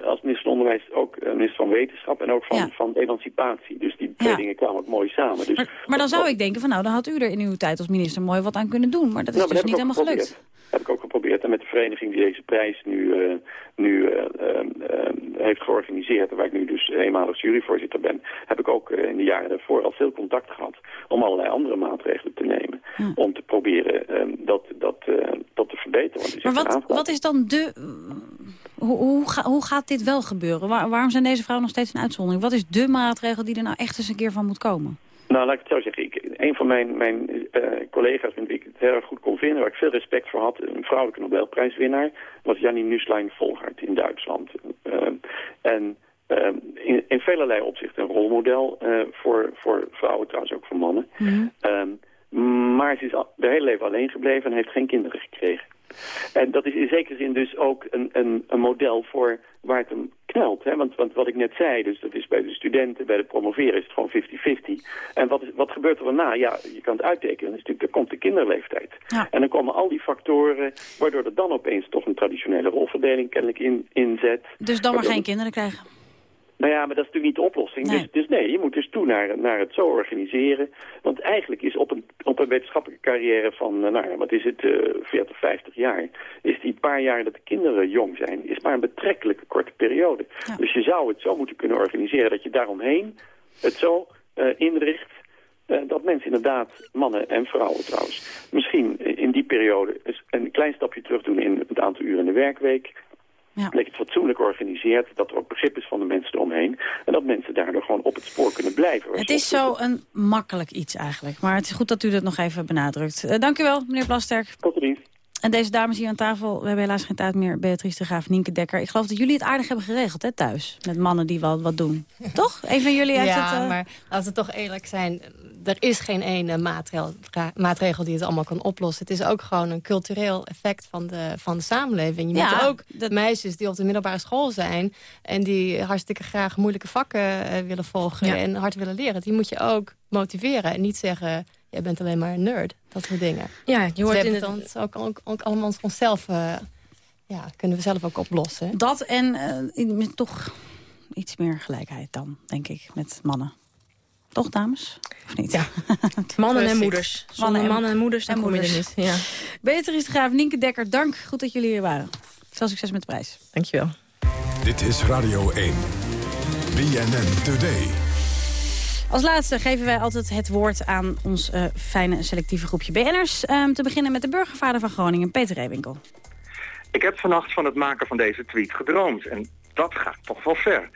als minister van Onderwijs ook eh, minister van Wetenschap en ook van, van emancipatie. Dus die twee dingen kwamen ook mooi samen. Dus, Maar dan zou ik denken van nou, dan had u er in uw tijd als minister mooi wat aan kunnen doen. Maar dat is Nou, maar dus dat niet helemaal gelukt. heb ik ook geprobeerd. En met de vereniging die deze prijs nu, eh, nu eh, eh, eh, heeft georganiseerd... waar ik nu dus eenmalig juryvoorzitter ben... heb ik ook in de jaren daarvoor al veel contact gehad... om allerlei andere maatregelen te nemen. Om te proberen dat, dat, dat te verbeteren. Want Maar wat, wat is dan de... Hoe, hoe, ga- hoe gaat dit wel gebeuren? Waar- waarom zijn deze vrouwen nog steeds een uitzondering? Wat is de maatregel die er nou echt eens een keer van moet komen? Nou, laat ik het zo zeggen. Ik, een van mijn, mijn eh, collega's met wie ik het heel erg goed kon vinden... waar ik veel respect voor had, een vrouwelijke Nobelprijswinnaar... was Jannie Nusslein-Volhard in Duitsland. Eh, en eh, in, in velerlei opzichten een rolmodel voor, voor vrouwen, trouwens ook voor mannen. Ehm, maar ze is al, de hele leven alleen gebleven en heeft geen kinderen gekregen. En dat is in zekere zin dus ook een, een, een model voor waar het hem knelt. Hè? Want, want wat ik net zei, dus dat is bij de studenten, bij de promoveren is het gewoon 50-50. En wat, is, wat gebeurt er daarna? Ja, je kan het uittekenen. Natuurlijk, dan komt de kinderleeftijd. En dan komen al die factoren, waardoor er dan opeens toch een traditionele rolverdeling kennelijk in, inzet. Dus dan maar geen kinderen krijgen. Nou ja, maar dat is natuurlijk niet de oplossing. Nee. Dus, dus nee, je moet dus toe naar, naar het zo organiseren. Want eigenlijk is op een, op een wetenschappelijke carrière van, eh, nou ja, wat is het, eh 40, 50 jaar... is die paar jaar dat de kinderen jong zijn, is maar een betrekkelijke korte periode. Dus je zou het zo moeten kunnen organiseren dat je daaromheen het zo eh, inricht... eh, dat mensen inderdaad, mannen en vrouwen trouwens, misschien in die periode een klein stapje terug doen in het aantal uren in de werkweek. Dat je het fatsoenlijk organiseert, dat er ook begrip is van de mensen eromheen. En dat mensen daardoor gewoon op het spoor kunnen blijven. Het is zo een makkelijk iets eigenlijk. Maar het is goed dat u dat nog even benadrukt. Eh, dank u wel, meneer Plasterk. Tot de dienst. En deze dames hier aan tafel, we hebben helaas geen tijd meer. Beatrice de Graaf, Nienke Dekker. Ik geloof dat jullie het aardig hebben geregeld hè, thuis. Met mannen die wel wat doen. Toch? Een van jullie heeft ja, het... eh, maar laten we toch eerlijk zijn. Er is geen ene maatregel, maatregel die het allemaal kan oplossen. Het is ook gewoon een cultureel effect van de, van de samenleving. Je Ja, moet ook meisjes die op de middelbare school zijn... en die hartstikke graag moeilijke vakken eh, willen volgen... Ja. en hard willen leren. Die moet je ook motiveren en niet zeggen... jij bent alleen maar een nerd, dat soort dingen. Ja, je hoort Dus we in het dan ook, ook, ook allemaal onszelf... eh, ja, kunnen we zelf ook oplossen. Dat en eh, toch iets meer gelijkheid dan, denk ik, met mannen. Toch, dames? Of niet? Ja. Mannen en moeders. Zonder mannen en moeders, dan kom je er niet. Ja. Beatrice de Graaf, Nienke Dekker, dank. Goed dat jullie hier waren. Veel succes met de prijs. Dankjewel. Dit is Radio 1. BNN Today. Als laatste geven wij altijd het woord aan ons eh, fijne selectieve groepje BN'ers. Ehm, te beginnen met de burgervader van Groningen, Peter Reewinkel. Ik heb vannacht van het maken van deze tweet gedroomd. En dat gaat toch wel ver.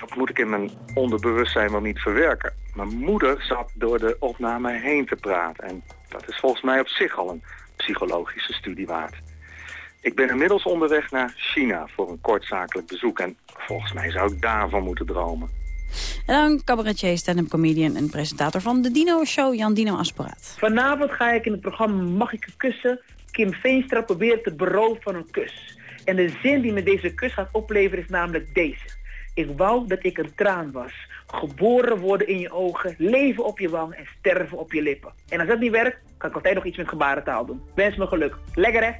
Dat moet ik in mijn onderbewustzijn wel niet verwerken. Mijn moeder zat door de opname heen te praten. En dat is volgens mij op zich al een psychologische studie waard. Ik ben inmiddels onderweg naar China voor een kortzakelijk bezoek. En volgens mij zou ik daarvan moeten dromen. En dan cabaretier, stand-up comedian en presentator van de Dino Show, Jan Dino Asporaat. Vanavond ga ik in het programma Mag ik een kussen? Kim Veenstra probeert te beroven van een kus. En de zin die me deze kus gaat opleveren is namelijk deze. Ik wou dat ik een traan was. Geboren worden in je ogen, leven op je wang en sterven op je lippen. En als dat niet werkt, kan ik altijd nog iets met gebarentaal doen. Wens me geluk. Lekker hè?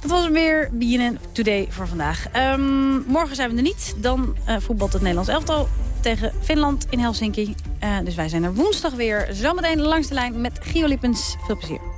Dat was weer BNN Today voor vandaag. Ehm, morgen zijn we er niet. Dan eh, voetbalt het Nederlands elftal tegen Finland in Helsinki. Eh, dus wij zijn er woensdag weer. Zometeen langs de lijn met Gio Lippens. Veel plezier.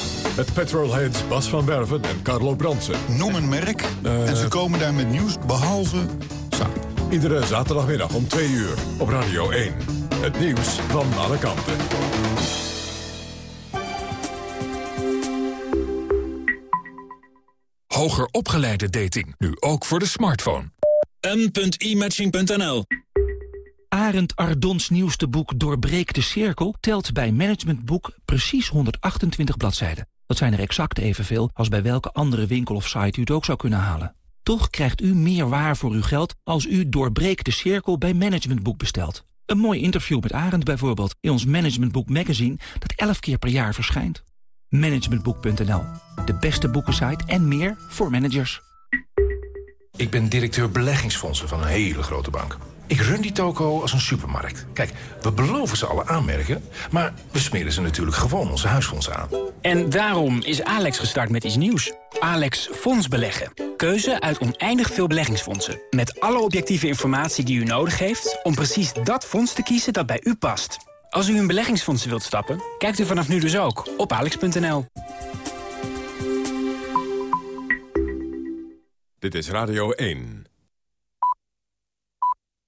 Met petrolheads Bas van Werven en Carlo Bransen. Noem een merk en ze komen daar met nieuws behalve zaak. Iedere zaterdagmiddag om 2 uur op Radio 1. Het nieuws van alle kanten. Hoger opgeleide dating, nu ook voor de smartphone. m.imatching.nl Arend Ardons nieuwste boek Doorbreek de Cirkel... telt bij Management Boek precies 128 bladzijden. Dat zijn er exact evenveel als bij welke andere winkel of site u het ook zou kunnen halen. Toch krijgt u meer waar voor uw geld als u Doorbreek de Cirkel bij Management Boek bestelt. Een mooi interview met Arend bijvoorbeeld in ons Management Boek magazine... dat 11 keer per jaar verschijnt. Managementboek.nl, de beste boekensite en meer voor managers. Ik ben directeur beleggingsfondsen van een hele grote bank. Ik run die toko als een supermarkt. Kijk, we beloven ze alle aanmerken, maar we smeren ze natuurlijk gewoon onze huisfondsen aan. En daarom is Alex gestart met iets nieuws. Alex Fonds Beleggen. Keuze uit oneindig veel beleggingsfondsen. Met alle objectieve informatie die u nodig heeft... om precies dat fonds te kiezen dat bij u past. Als u in beleggingsfondsen wilt stappen, kijkt u vanaf nu dus ook op alex.nl. Dit is Radio 1.